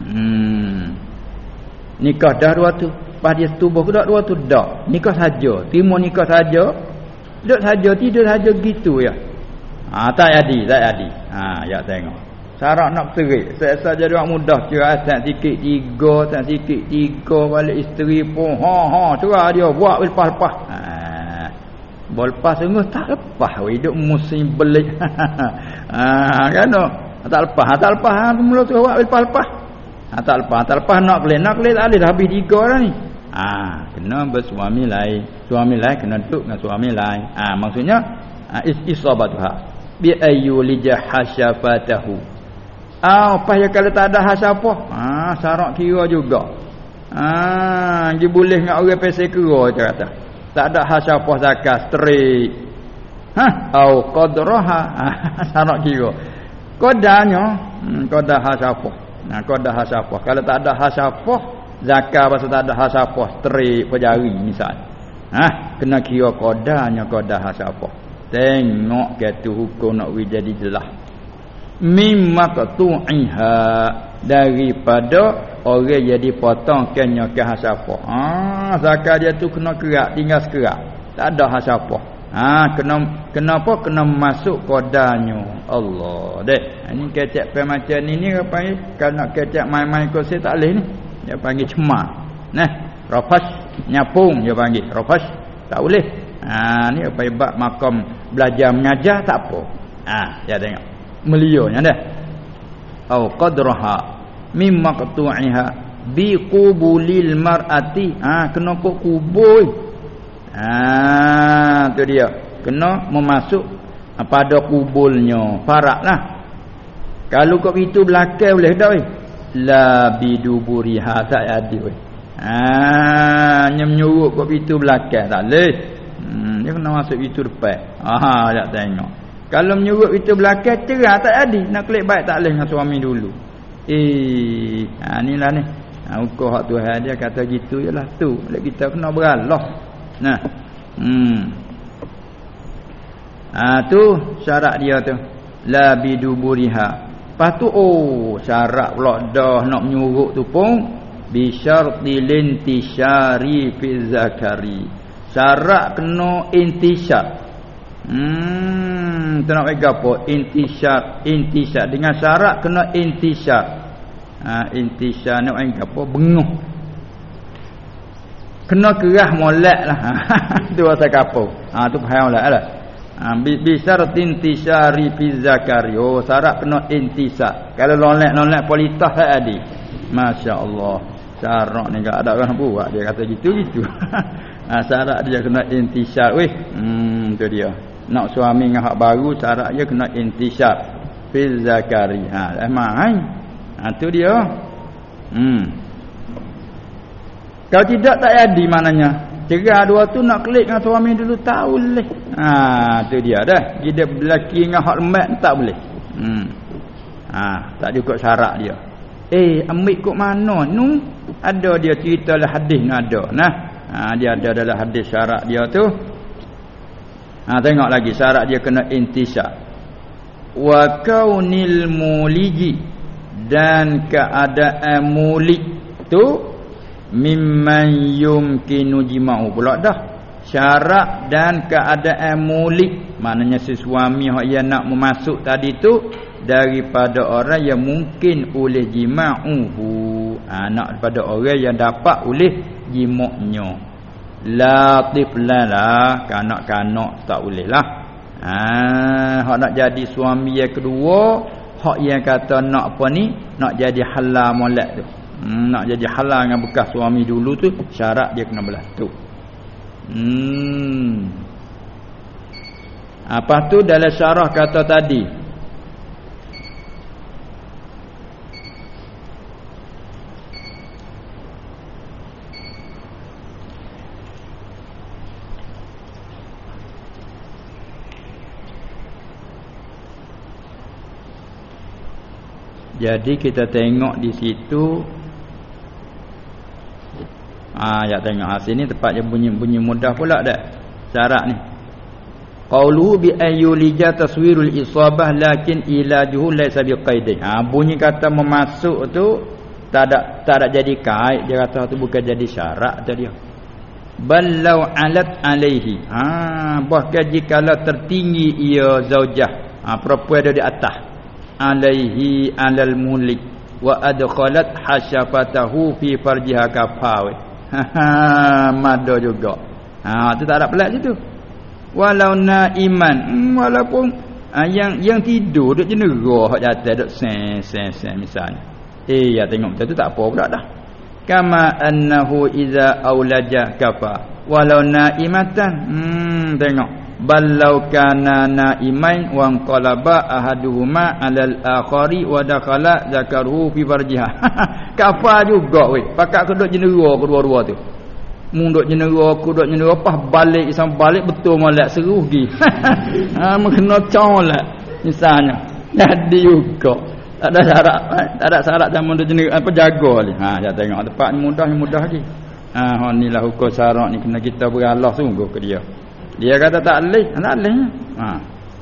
Hmm. Nikah dah dua tu pas dia tubuh ke tak dua tu? Dak nikah saja. Timur nikah saja. Duduk saja tidur saja gitu ya. Ha tak jadi tak jadi. Ha ya tengok Syarat nak terik. Saya jadi orang mudah kira tak sikit tiga, tak sikit tiga balik isteri pun. Ha ha cerah dia buat lepas-lepas. Ha. Lepas sungguh tak lepas hidup musim belik. ha kan no? Tak lepas, ha, tak lepas ha mula tu buat lepas-lepas. Ha tak lepas, tak lepas nak kelih, nak kelih tak boleh habis tiga dah ni. Ha kena bersuami lain. Suami lain kena duduk dengan suami lain. Ha maksudnya ha, isabatuha bi ayu lijahashafatahu Ah, apa ya kalau tak ada hak siapa? Ah, syarat kira juga. Ah, dia boleh dengan orang pesek kira dia kata. Tak ada hak siapa zakat straight. Ha, au qadraha. Ah, syarat kira. Kodanya, hmm, kodah hak siapa? Nah, kodah hak siapa? Kalau tak ada hak siapa, zakat pasal tak ada hak siapa straight pejari misal. Ha, kena kira kodanya kodah hak siapa. Tengok kata hukum nak jadi jelas mimma qatu'iha daripada orang jadi potong kenya ke hasapa ha zakat dia tu kena kerak tinggal sekerak. Tak ada hasapa ha kena kenapa? Kena masuk kodanya. Allah dek. Ini kecek pe macam ni ni apa kalau kecek main-main kursi tak leh ni. Dia panggil cemar. Nah rafas nyapung dia panggil. Rafas tak boleh. Ha ni apa bab makam belajar mengajar tak apa. Ha ya tengok melionya dah au qadraha mimma qatu'iha bi qubulil mar'ati. Ha kena kok kubul. Ha tu dia. Kena memasuk pada kubulnya. Faraklah. Kalau kau itu belakang boleh dah weh la biduburiha tak ada weh ha nyem kau itu belakang tak leh hmm dia kena masuk itu depan. Ha tak tengok kalau menyuruh itu belakang cerah tak jadi. Nak klik baik tak boleh dengan suami dulu. Eh, ha inilah ni. Ha hukum hak Tuhan dia kata gitu jelah tu. Lek kita kena beralah. Nah. Hmm. Ha tu syarat dia tu. La biduburiha. Lepas tu oh syarat pula dah nak menyuruh tu pun bi syarti lintisyari fi zakari. Syarat kena intisyar. Hmm, tu nak bagi apa? Intisyar, intisyar dengan syarat kena intisyar. Ha, intisyar nak bagi apa? Benguh. Kena kerah molek lah. tu pasal kapau. Ha, tu faham lah. lah. Ha, bisa intisyari fi zakari. Oh, syarat kena intisyar. Kalau lolek-lolek politah tak ada. Masya Allah. Syarat ni tak ada orang buat. Dia kata gitu-gitu. ha, syarat dia kena intisyar. Weh, hmm, tu dia nak suami dengan hak baru syarat dia kena intisyar fil zakari. Ha emang hai. Ha tu dia. Hmm. Kalau tidak tak jadi maknanya. Cerai dua tu nak klik dengan suami dulu tak boleh. Ha tu dia dah. Dia berlaki dengan hak lembat tak boleh. Hmm. Ha tak cukup syarat dia. Eh ambil kok mana? Nu? Ada dia cerita lah hadis ni ada nah. Ha dia ada dalam hadis syarat dia tu Ha tengok lagi syarat dia kena intisyak. Wa kaunil muliji dan keadaan mulik tu mimman yumkinu jima'u pula dah. Syarat dan keadaan mulik maknanya si suami yang nak memasuk tadi tu daripada orang yang mungkin oleh jima'uhu. Ha, nak daripada orang yang dapat oleh jimuknya latif lah kanak-kanak tak boleh lah ha hak nak jadi suami yang kedua hak yang kata nak apa ni? Nak jadi halal molek tu. Hmm, nak jadi halal dengan bekas suami dulu tu syarat dia kena belah tu. Hmm. Apa tu dalam syarah kata tadi Jadi kita tengok di situ Ah ya tengok ha, sini tepatnya bunyi-bunyi mudah pula dah syarat ni. Qauluhu bi ayyulija taswirul isabah lakin ilajuhu laysa biqaidin. Ha bunyi kata memasuk tu tak ada tak ada jadi kait dia kata tu bukan jadi syarat tu dia. Ballau alat alaihi. Ha bahkan jika tertinggi ia zaujah. Ha perempuan ada di atas alaihi alal mulik wa adkhalat hasyafatahu fi farjiha kafawi. Ha mado juga. Ha tu tak ada pelat situ walau naiman hmm, walaupun ha, yang yang tidur duk jenera hak jatuh duk sen sen sen misalnya. Eh ya tengok betul tu tak apa pula dah. Kama annahu iza aulaja kafa. Walau naimatan hmm tengok ballau kana naimain wa qalaba ahaduhuma alal akhari wa dakhala zakaruhu fi farjiha. Kafa juga weh. Pakak kedok jenera kedua-dua tu. Mung dok jenera aku dok jenera pas balik isam balik betul molek seru gi. Ha mengena colak misalnya. Jadi juga. Tak ada syarat tak ada syarat zaman dok jenera apa jaga ni. Ha ya tengok tempat ni mudah ni mudah lagi. Ha inilah hukum syarat ni kena kita beralah sungguh ke dia dia kata tak leh, tak leh. Ha.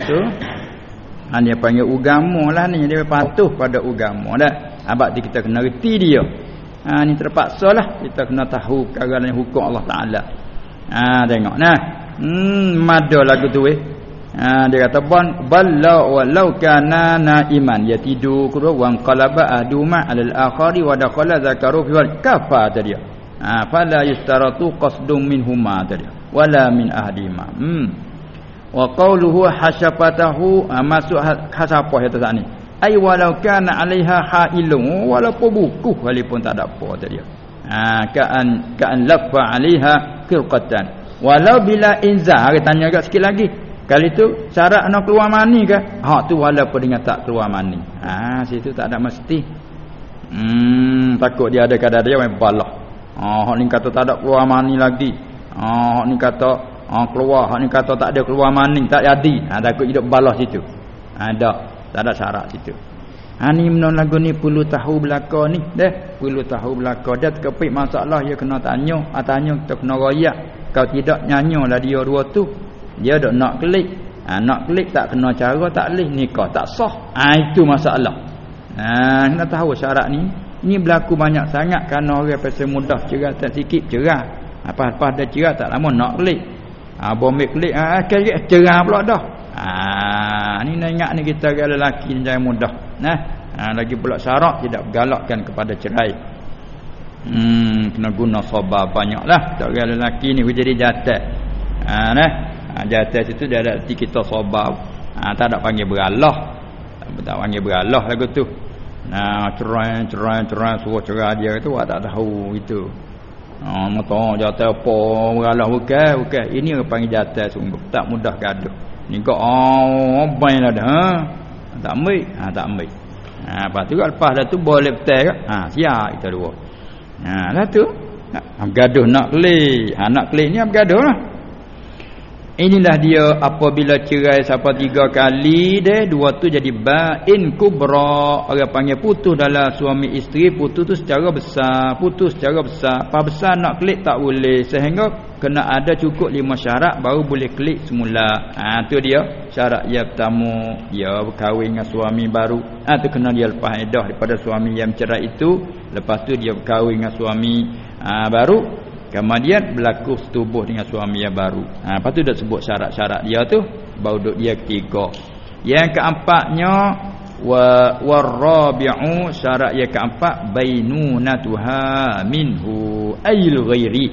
Tu. Ha dia panggil agama lah ni, dia patuh pada agama dah. Abad kita kena reti dia. Ha ni terpaksa lah kita kena tahu perkara ni hukum Allah Taala. Ha tengok nah. Hmm mada lagu tu eh. Ha dia kata ban ballau walau kana naiman ya tidur kedua wan qalaba aduma alal akhari wa dakhala zakaru fi kafa dia. Ha fala yustaratu qasdum minhuma dia wala min ahdima hmm. Wa qawluhu hasyafatahu ha, masuk ha, hasapah itu saat ni? Ai walau kana 'alaiha hailun. Walaupun buku walaupun tak ada apa tadi ha ka'an ka'an lafa 'alaiha qirqatan walau bila inza kita tanya agak sikit lagi. Kali tu syarat nak keluar mani ke? Ha tu walaupun dengan tak keluar mani. Ha situ tak ada mesti. Hmm takut dia ada kadar dia main balah. Ha hak ni kata tak ada keluar mani lagi Oh ni kata oh, keluar, hak ni kata tak ada keluar maning, tak jadi. Ha takut hidup balas situ. Ha tak, tak ada syarat situ. Ha ni menon lagu ni perlu tahu belaka ni, deh. Perlu tahu belaka. Dia terkepit masalah dia kena tanya, ha tanya kita kena royak. Kau tidak nyanyolah dia dua tu. Dia dak nak klik. Ha nak klik tak kena cara tak leh nikah tak sah. Ha itu masalah. Ha kena tahu syarat ni. Ini berlaku banyak sangat kerana orang pasal mudah cerah tak sikit cerah. Apa-apa dah cerah tak lama nak klik. Ha bomik klik ha kali cerah pula dah. Ha ni nak ingat ni kita gala lelaki ni jangan mudah. Nah. Ha lagi pula syarat tidak bergalakkan kepada cerai. Hmm kena guna sabar banyaklah. Tak gala lelaki ni jadi jatah. Ha nah. Ha jatah situ dia ada kita sabar. Ha tak ada panggil beralah. Tak, panggil beralah lagu tu. Nah cerai cerai cerai suruh cerai dia tu tak tahu itu. Ha mata jatah apa mengalah bukan bukan ini orang panggil jatah sungguh tak mudah gaduh. Ni kau oh bain lah dah. Ha? Tak ambil. Ha tak ambil. Ha lepas tu lepas dah tu boleh betul ke? Ha siap kita dua. Ha lah tu. Ha, gaduh nak kelih. Ha nak kelih ni gaduh lah. Inilah dia apabila cerai siapa tiga kali deh dua tu jadi bain kubra. Orang panggil putus dalam suami isteri putus tu secara besar putus secara besar. Apa besar nak klik tak boleh sehingga kena ada cukup lima syarat baru boleh klik semula. Ha tu dia syarat ya pertama. Ya berkahwin dengan suami baru. Ha tu kena dia lepas edah daripada suami yang cerai itu. Lepas tu dia berkahwin dengan suami ha, baru Kemudian berlaku setubuh dengan suami yang baru. Ha, lepas tu dah sebut syarat-syarat dia tu. Baru duduk dia ketiga. Yang keempatnya. Wa warrabi'u syarat yang keempat. Bainunatuha minhu ayil ghairi.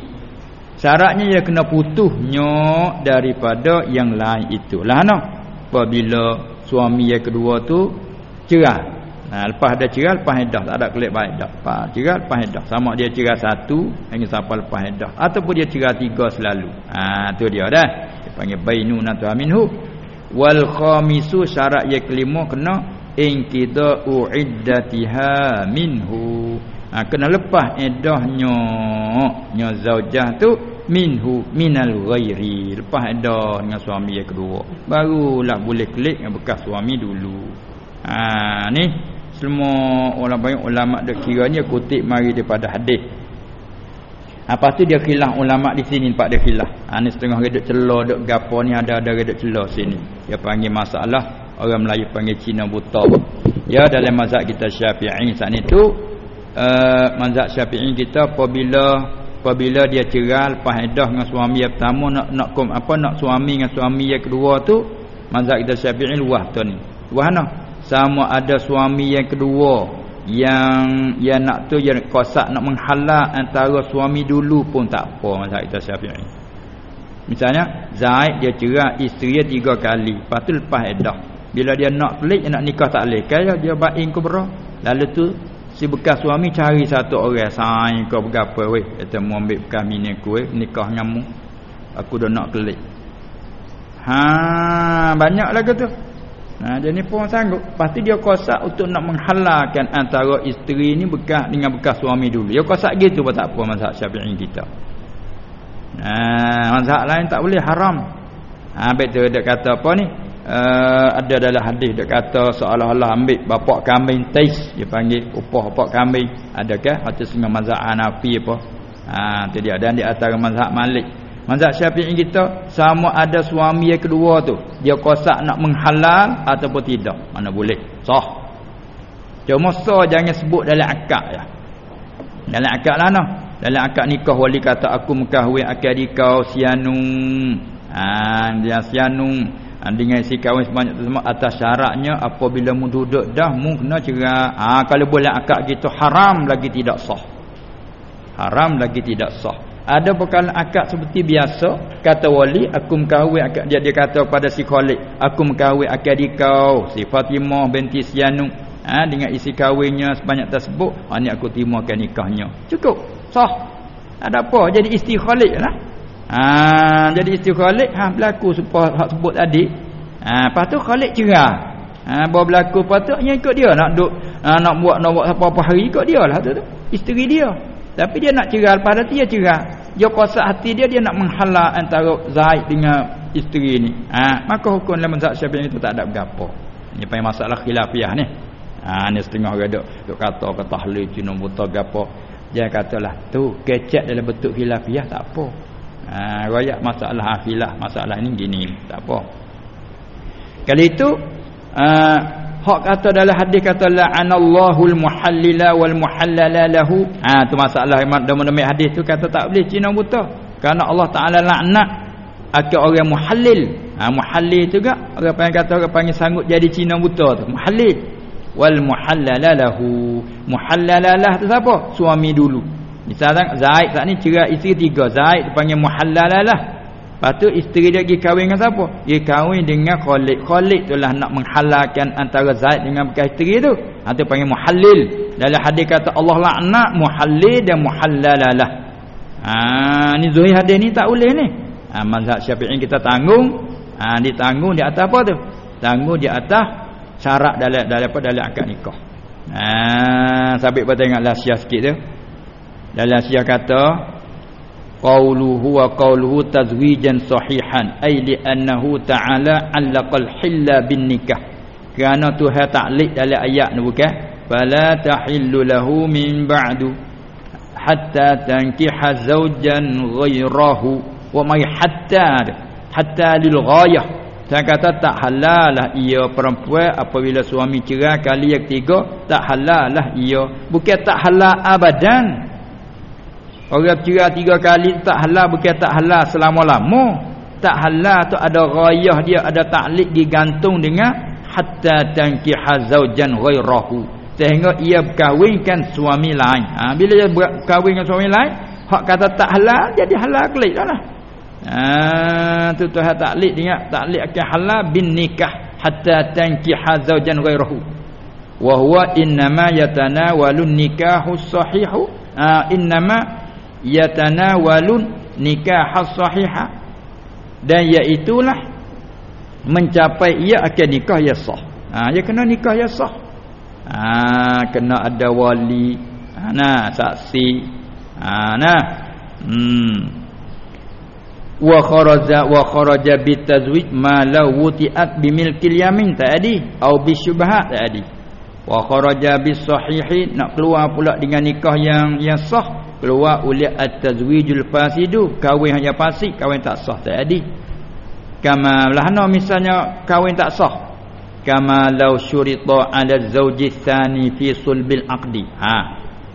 Syaratnya dia kena putuhnya daripada yang lain itu. Lah no? Apabila suami yang kedua tu. cerah ha, lepas ada cerah lepas iddah tak ada kelip baik dah. Lepas cerah lepas iddah sama dia cerah satu hingga sampai lepas iddah ataupun dia cerah tiga selalu. Ha tu dia dah. Dia panggil bainunatu minhu wal khamisu syarat yang kelima kena inqida'u iddatiha minhu. Ha, kena lepas iddahnya nya zaujah tu minhu minal ghairi. Lepas iddah dengan suami yang kedua. Barulah boleh klik dengan bekas suami dulu. Ha ni semua orang banyak ulama dak kiranya kutip mari daripada hadis. Apa tu dia khilaf ulama di sini pak dia khilaf. Ha ni setengah redak celah dak gapo ni ada ada redak celah sini. Dia panggil masalah orang Melayu panggil Cina buta. Ya dalam mazhab kita Syafi'i saat itu uh, mazhab Syafi'i kita apabila apabila dia cerai lepas iddah dengan suami yang pertama nak nak kom apa nak suami dengan suami yang kedua tu mazhab kita Syafi'i luah tu ni. Luah mana sama ada suami yang kedua yang yang nak tu yang kosak nak menghalal antara suami dulu pun tak apa mazhab kita Syafi'i misalnya Zaid dia cerai isteri dia tiga kali. Lepas tu lepas iddah bila dia nak pelik nak nikah tak boleh. Kaya dia bain kubra lalu tu si bekas suami cari satu orang. Saing kau berapa weh. Kata mu ambil bekas bini aku weh. Nikah dengan mu. Aku dah nak kelik ha banyak lagi tu ha dia ni pun sanggup. Pasti dia kosak untuk nak menghalalkan antara isteri ni bekas dengan bekas suami dulu. Dia kosak gitu pun tak apa mazhab syafi'i kita. Ha mazhab lain tak boleh haram. Ha betul dia kata apa ni? Uh, ada dalam hadis dia kata seolah-olah ambil bapak kambing tais. Dia panggil upah bapak kambing. Adakah? Atas dengan mazhab Hanafi apa? Ha tu dia. Dan di antara mazhab Malik mazhab Syafi'i kita sama ada suami yang kedua tu. Dia kosak nak menghalal ataupun tidak. Mana boleh. Sah. Cuma sah jangan sebut dalam akad ya dalam akad lah noh. Dalam akad nikah wali kata aku mengkahwin akad dikau sianung. Ha dia sianung. Ha, dengan si kahwin sebanyak tersebut atas syaratnya apabila mu duduk dah mu kena cerai ha, kalau boleh akad gitu haram lagi tidak sah. Haram lagi tidak sah ada perkara akad seperti biasa kata wali aku mengkahwin akad dia dia kata pada si Khalid aku mengkahwin akad dikau si Fatimah binti Sianu ha, dengan isi kahwinnya sebanyak tersebut ha, ni aku timakan nikahnya cukup sah ada apa jadi isteri Khalid lah Ha, jadi isteri Khalid ha berlaku supaya hak sebut tadi. Ha lepas tu Khalid cerah. Ha bawa berlaku patutnya ikut dia nak duk ha, nak buat nak buat apa-apa hari ikut dia lah tu tu. Isteri dia. Tapi dia nak cerah lepas dia cerah. Dia kuasa hati dia dia nak menghalang antara Zaid dengan isteri ni. Ha maka hukum dalam mazhab Syafi'i itu tak ada berapa. Ini panggil masalah khilafiah ni. Ha ni setengah orang duk duk kata ke tahlil cina buta gapo. Dia katalah tu kecek dalam bentuk khilafiah tak apa ha, Rakyat masalah akhilah Masalah ni gini Tak apa Kali itu uh, Hak kata dalam hadis kata La'anallahul muhallila wal muhallala lahu. Ha, tu masalah Demi-demi hadis tu kata tak boleh Cina buta. Kerana Allah Ta'ala laknat Akal orang muhallil. Ha, Muhallil juga Orang panggil kata orang panggil sanggup jadi Cina buta tu. Muhallil. Wal muhallala lahu. Muhallala lah tu siapa? Suami dulu. Misalnya Zaid saat ni cerai isteri tiga. Zaid dipanggil muhallal lah. Lepas tu isteri dia pergi kahwin dengan siapa? Dia kahwin dengan Khalid. Khalid tu lah nak menghalalkan antara Zaid dengan bekas isteri tu. Ha tu panggil muhallil. Dalam hadis kata Allah laknat muhallil dan muhallalalah. Ha ni zuhir hadis ni tak boleh ni. Ha mazhab Syafi'i kita tanggung. Ha ditanggung di atas apa tu? Tanggung di atas syarat dalam dalam apa dalam akad nikah. Ha sabit pada tengoklah sia sikit tu dalam sia kata qauluhu wa qauluhu tazwijan sahihan. Ay li annahu ta'ala allaqal hilla bin nikah. Kerana Tuhan taklid dalam ayat ni bukan? Fala tahillu lahu min ba'du hatta tankiha zawjan ghayrahu. Wa may hatta hatta lil ghayah. Saya kata tak halal lah ia perempuan apabila suami cerai kali yang ketiga tak halal lah ia. Bukan tak halal abadan Orang cerai tiga kali tak halal bukan tak halal selama-lama. Tak halal tu ada rayah dia ada taklid digantung dengan hatta tankiha zaujan ghairahu. Sehingga ia berkahwinkan suami lain. Ha, bila dia berkahwin dengan suami lain, hak kata tak halal jadi halal kelik dah lah. Ha, tu tu taklid dengan taklid akan halal bin nikah hatta tankiha zaujan ghairahu. wa huwa innama yatanawalun nikahu sahihu uh, innama yatanawalun nikah sahiha. Dan iaitulah mencapai ia akan nikah yang sah. Ha dia kena nikah yang sah. Ha kena ada wali. Ha, nah saksi. Ha nah. Hmm. Wa kharaja wa kharaja bitazwij ma law wuti'at bimilkil yamin. Tadi atau bisyubhat tadi wa kharaja bisahihi nak keluar pula dengan nikah yang yang sah. Keluar oleh at-tazwijul fasidu kahwin hanya fasik kahwin tak sah tadi. Kama lahna misalnya kahwin tak sah. Kama law syurita ala zawji tsani fi sulbil aqdi. Ha.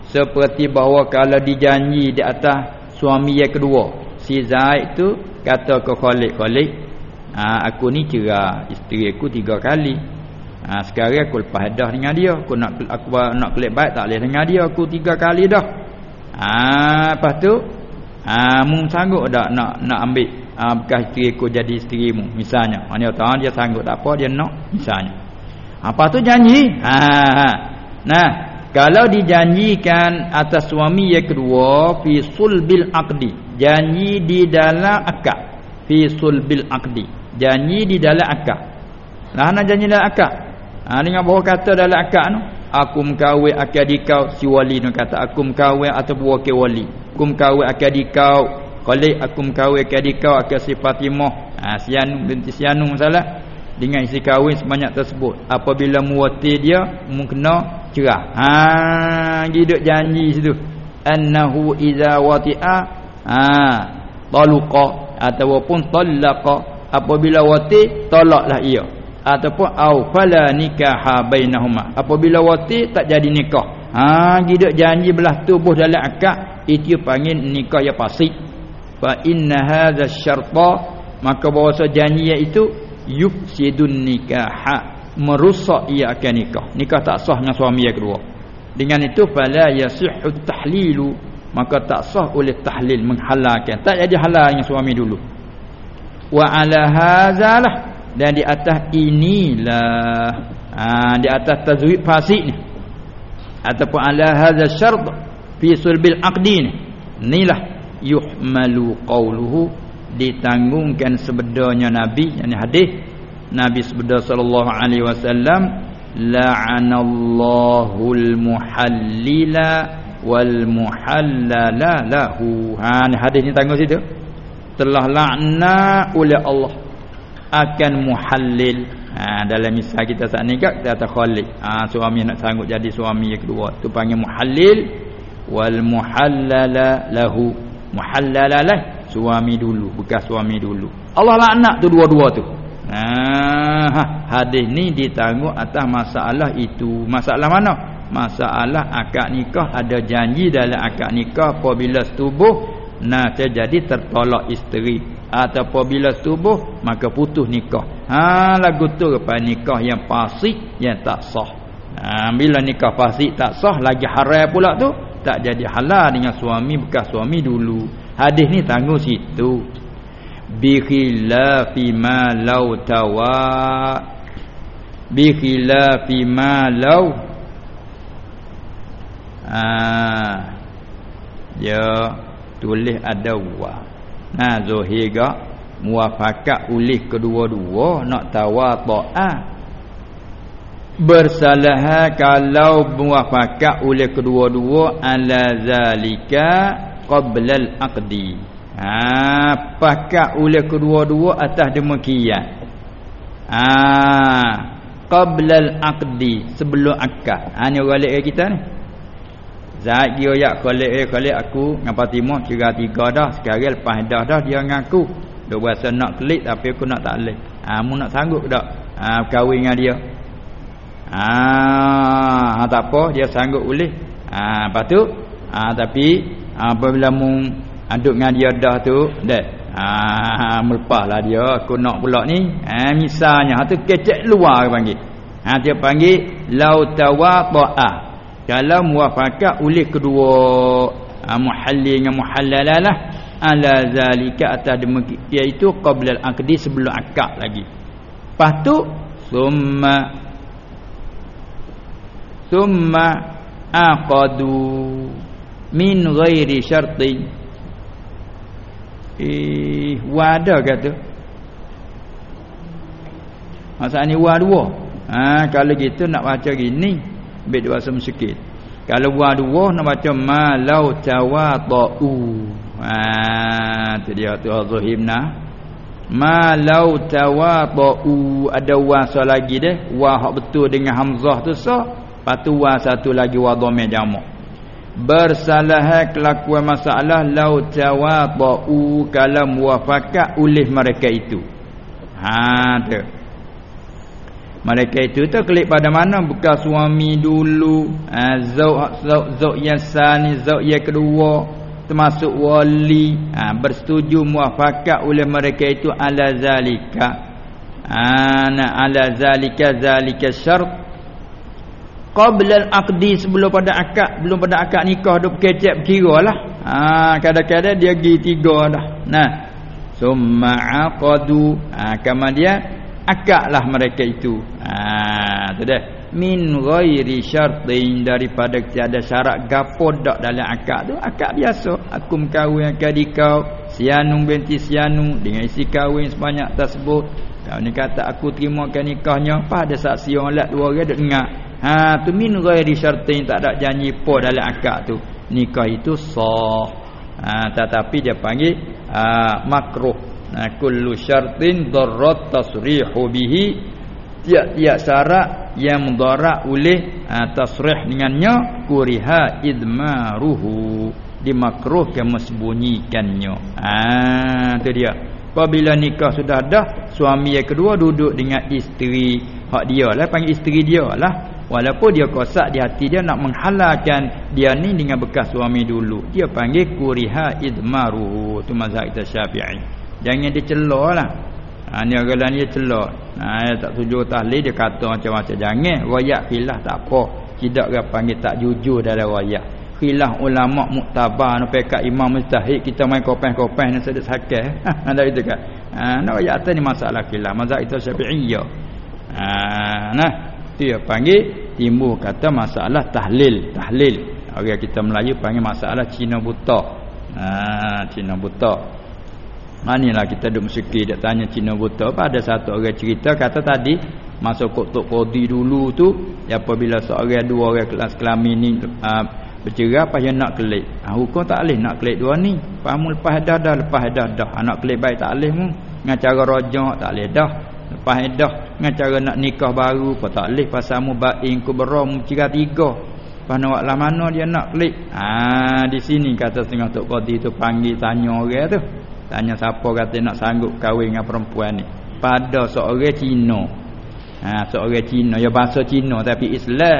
Seperti bahawa kalau dijanji di atas suami yang kedua si Zaid tu kata ke Khalid Khalid ha, aku ni cerah isteri aku tiga kali ha, sekarang aku lepas dah dengan dia aku nak aku nak kelik baik tak boleh dengan dia aku tiga kali dah Ah, lepas tu ah mung sanggup dak nak nak ambil ah bekas isteri aku jadi isterimu misalnya. Mana tahu dia sanggup tak apa dia nak misalnya. Apa tu janji? Ha, ha. Nah, kalau dijanjikan atas suami yang kedua fi sulbil aqdi, janji di dalam akad. Fi sulbil aqdi, janji di dalam akad. Nak janji dalam akad. Ha, dengan bahawa kata dalam akad tu, aku mengkawin akad dikau si wali nak kata aku mengkawin ataupun wakil wali. Aku mengkawin akad dikau kalau aku mengkawin akad dikau akad si Fatimah ha, sianu binti sianu masalah. Dengan isi kawin sebanyak tersebut apabila muwati dia mungkena cerah. Ha hidup janji situ. Annahu iza wati'a ha taluqa ataupun talaqa apabila wati tolaklah ia ataupun au fala nikaha bainahuma. Apabila wati tak jadi nikah. Ha gidak janji belah tubuh dalam akad itu panggil nikah yang fasik fa inna hadza syarta maka bahasa janji itu yufsidun nikaha merusak ia akan nikah. Nikah tak sah dengan suami yang kedua. Dengan itu fala yasihhu tahlilu maka tak sah oleh tahlil menghalalkan. Tak jadi halal dengan suami dulu. Wa ala hadzalah dan di atas inilah ha, di atas tazwid fasik ni. Ataupun ala hadza syart fi sulbil aqdi ni. Inilah yuhmalu qawluhu ditanggungkan sebedanya nabi yakni hadis nabi sebeda sallallahu alaihi wasallam la'anallahu al-muhallila wal muhallala lahu. Ha hadis ni tanggung situ. Telah laknat oleh Allah akan muhallil. Ha, dalam misal kita saat ni kat kata khalid ha, suami nak sanggup jadi suami yang kedua. Tu panggil muhallil. Wal muhallala lahu. Muhallala lah suami dulu bekas suami dulu. Allah laknat tu dua-dua tu. Ha, ha, hadis ni ditanggung atas masalah itu. Masalah mana? Masalah akad nikah. Ada janji dalam akad nikah apabila setubuh nah terjadi tertolak isteri atau apabila tubuh maka putus nikah. Ha lagu tu apa nikah yang fasik yang tak sah. Ha, bila nikah fasik tak sah lagi haram pula tu tak jadi halal dengan suami bekas suami dulu. Hadis ni tanggung situ. Bi khilafi ma law tawa. Bi khilafi ma law ah ya tulis ada wa Nah zahir gak muafakat ulih kedua-dua nak tawadhu'ah. Bersalah kalau muafakat oleh kedua-dua ala zalika qabla al-aqdi. Ha pakat oleh kedua-dua atas demikian. Ha qabla al-aqdi sebelum akad. Ha ni orang kita ni. Zaid dia yak khalid eh khalid aku dengan Fatimah kira tiga dah. Sekarang lepas dah dah dia ngaku dia berasa nak klik tapi aku nak tak leh ha mu nak sanggup tak? Ha kahwin dengan dia. Ha, ha tak apa dia sanggup boleh. Ha lepas tu ha tapi apabila mu aduk dengan dia dah tu dah ha melepaslah dia. Aku nak pula ni ha misalnya ha tu kecek luar panggil. Ha dia panggil lau tawadha'a kalau muafakat oleh kedua uh, muhallil dengan muhallalalah ala zalika atas demikian iaitu qabla al-aqdi sebelum akad lagi. Lepas tu summa thumma aqadu min ghairi syarti. Eh wada kata masa ni wa dua. Ha kalau gitu nak baca gini bet bahasa sikit kalau wa dua nak baca malau tawadu. Ha tu dia tu azhimna malau tawadu. Ada wa lagi deh. Wa hak betul dengan hamzah tu sah. Patu wa satu lagi wa dhamir jamak. Bersalah kelakuan masalah lau tawadu. Kalau muafakat oleh mereka itu. Ha tu mereka itu tu klik pada mana? Bekas suami dulu ha, zauq zauq zauq yang sani zauq yang kedua termasuk wali. Ha, bersetuju muafakat oleh mereka itu ala zalika. Ana ala zalika zalika syart qabla al-aqdi sebelum pada akad belum pada akad nikah duk kecek berkiralah ha kadang-kadang dia pergi tiga dah. Nah summa aqadu. Ha kemudian akadlah mereka itu. Ha tu dah min ghairi syartin daripada tiada syarat gapo dak dalam akad tu. Akad biasa. Aku mengkahwin akad dikau sianung binti sianu dengan isi kahwin sebanyak tersebut. Kau ni kata aku terima nikahnya. Pada saksi orang lak dua orang dak dengar. Ha tu min ghairi syartin. Tak ada janji po dalam akad tu. Nikah itu sah. Ha tetapi dia panggil ha, makruh. Ha kullu syartin darrat tasrihu bihi tiap-tiap syarat yang mudarat oleh ha, tasrih dengannya kuriha idmaruhu dimakruhkan mesembunyikannya. Ha tu dia. Apabila nikah sudah dah suami yang kedua duduk dengan isteri hak dia lah panggil isteri dia lah Walaupun dia kosak di hati dia nak menghalalkan dia ni dengan bekas suami dulu. Dia panggil kuriha idmaru. Itu mazhab kita syafi'i. Jangan dia lah. Ha, ni orang dia celok. Ha, dia tak tujuh tahlil dia kata macam-macam. Jangan. Wayak filah tak apa. Tidak dia panggil tak jujur dalam wayak. Filah ulama' muktabar. Nak pekat imam mustahid. Kita main kopeng-kopeng. Nak sedek sakit. Ada itu kan. Ha, nak wayak atas ni masalah filah. Mazhab kita syafi'i. Ha, nah dia panggil timbul kata masalah tahlil tahlil orang kita Melayu panggil masalah Cina buta ha Cina buta manilah kita duk mesti dia tanya Cina buta. Apa ada satu orang cerita kata tadi masa kutub qadi dulu tu apabila seorang dua orang kelas kelamin ni uh, bercerai apa yang nak kelik? Ha, hukum tak boleh nak kelik dua ni. Faham lepas dah dah lepas dah dah. Anak kelik baik tak boleh mu. Dengan cara rojak tak boleh dah. Lepas dah dengan cara nak nikah baru apa tak leh pasal mubain kubra mucira tiga. Pas nak lah mana dia nak klik ha di sini kata setengah tok qadi tu panggil tanya orang tu tanya siapa kata nak sanggup kahwin dengan perempuan ni. Pada seorang Cina. Ha seorang Cina. Ya bahasa Cina tapi Islam.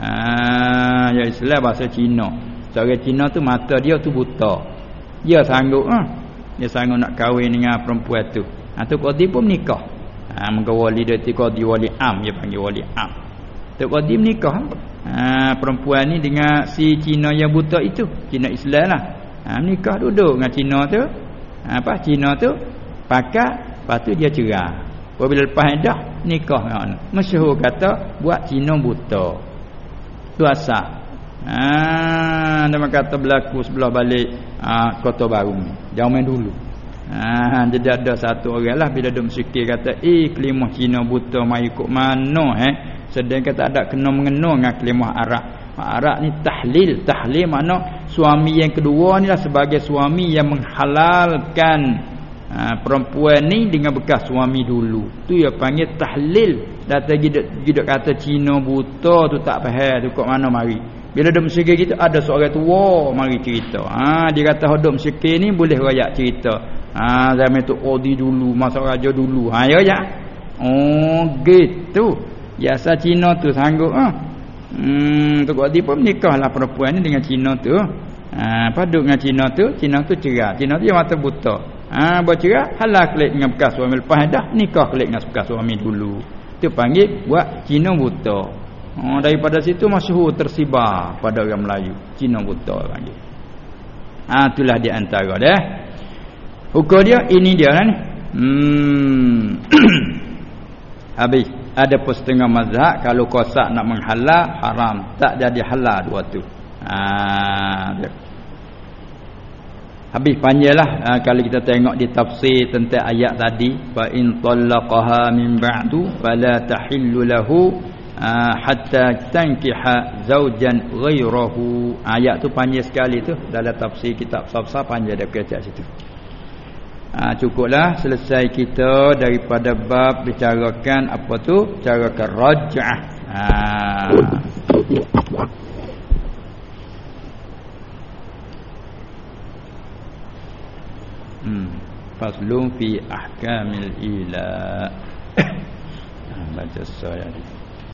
Ha ya Islam bahasa Cina. Seorang Cina tu mata dia tu buta. Dia sanggup ha dia sanggup nak kahwin dengan perempuan tu. Ha tu qadi pun nikah ha muka wali dia tika di wali am dia panggil wali am. Tok qadim nikah ha perempuan ni dengan si Cina yang buta itu. Cina Islam lah. Ha nikah duduk dengan Cina tu apa Cina tu pakat lepas tu dia cerai apabila lepas dah nikah kan masyhur kata buat Cina buta. Tu asal. Ha dia kata berlaku sebelah balik ha, kota baru ni. Zaman dulu. Ha jadi ada satu orang lah bila dia bersikir kata eh kelimah Cina buta mai ikut mana eh? Sedang kata ada kena mengena dengan kelimah Arab. Arab ni tahlil, tahlil makna suami yang kedua ni lah sebagai suami yang menghalalkan ha, perempuan ni dengan bekas suami dulu. Tu ya panggil tahlil. Data gidak kata Cina buta tu tak faham tu kok mana mari. Bila dia bersikir gitu ada seorang tua mari cerita. Ha dia kata hodok bersikir ni boleh rayak cerita. Ha zaman tu Odi dulu, masa raja dulu. Ha ya ya. Oh gitu. Biasa Cina tu sanggup. Ha? Hmm tu Odi pun nikahlah perempuan ni dengan Cina tu. Ha paduk dengan Cina tu, Cina tu cerai. Cina tu dia mata buta. Ha bercerai halal kelik dengan bekas suami lepas dah nikah kelik dengan bekas suami dulu. Tu panggil buat Cina buta. Oh daripada situ masyhur tersibar pada orang Melayu. Cina buta panggil. Ha itulah di antara dah. Hukum dia ini dia ni. Hmm. Habis. Ada setengah mazhab kalau kosak nak menghalal haram. Tak jadi halal dua tu. Ha dia. habis panjanglah ha, kalau kita tengok di tafsir tentang ayat tadi fa in talaqaha min ba'du fala tahillu lahu ha, hatta tankiha zaujan ghairahu ayat tu panjang sekali tu dalam tafsir kitab sab-sab panjang dia kata situ Ha, cukuplah selesai kita daripada bab bicarakan apa tu? Bicarakan raj'ah. Ha. hmm. Faslun fi ahkamil ila. Ha, baca saya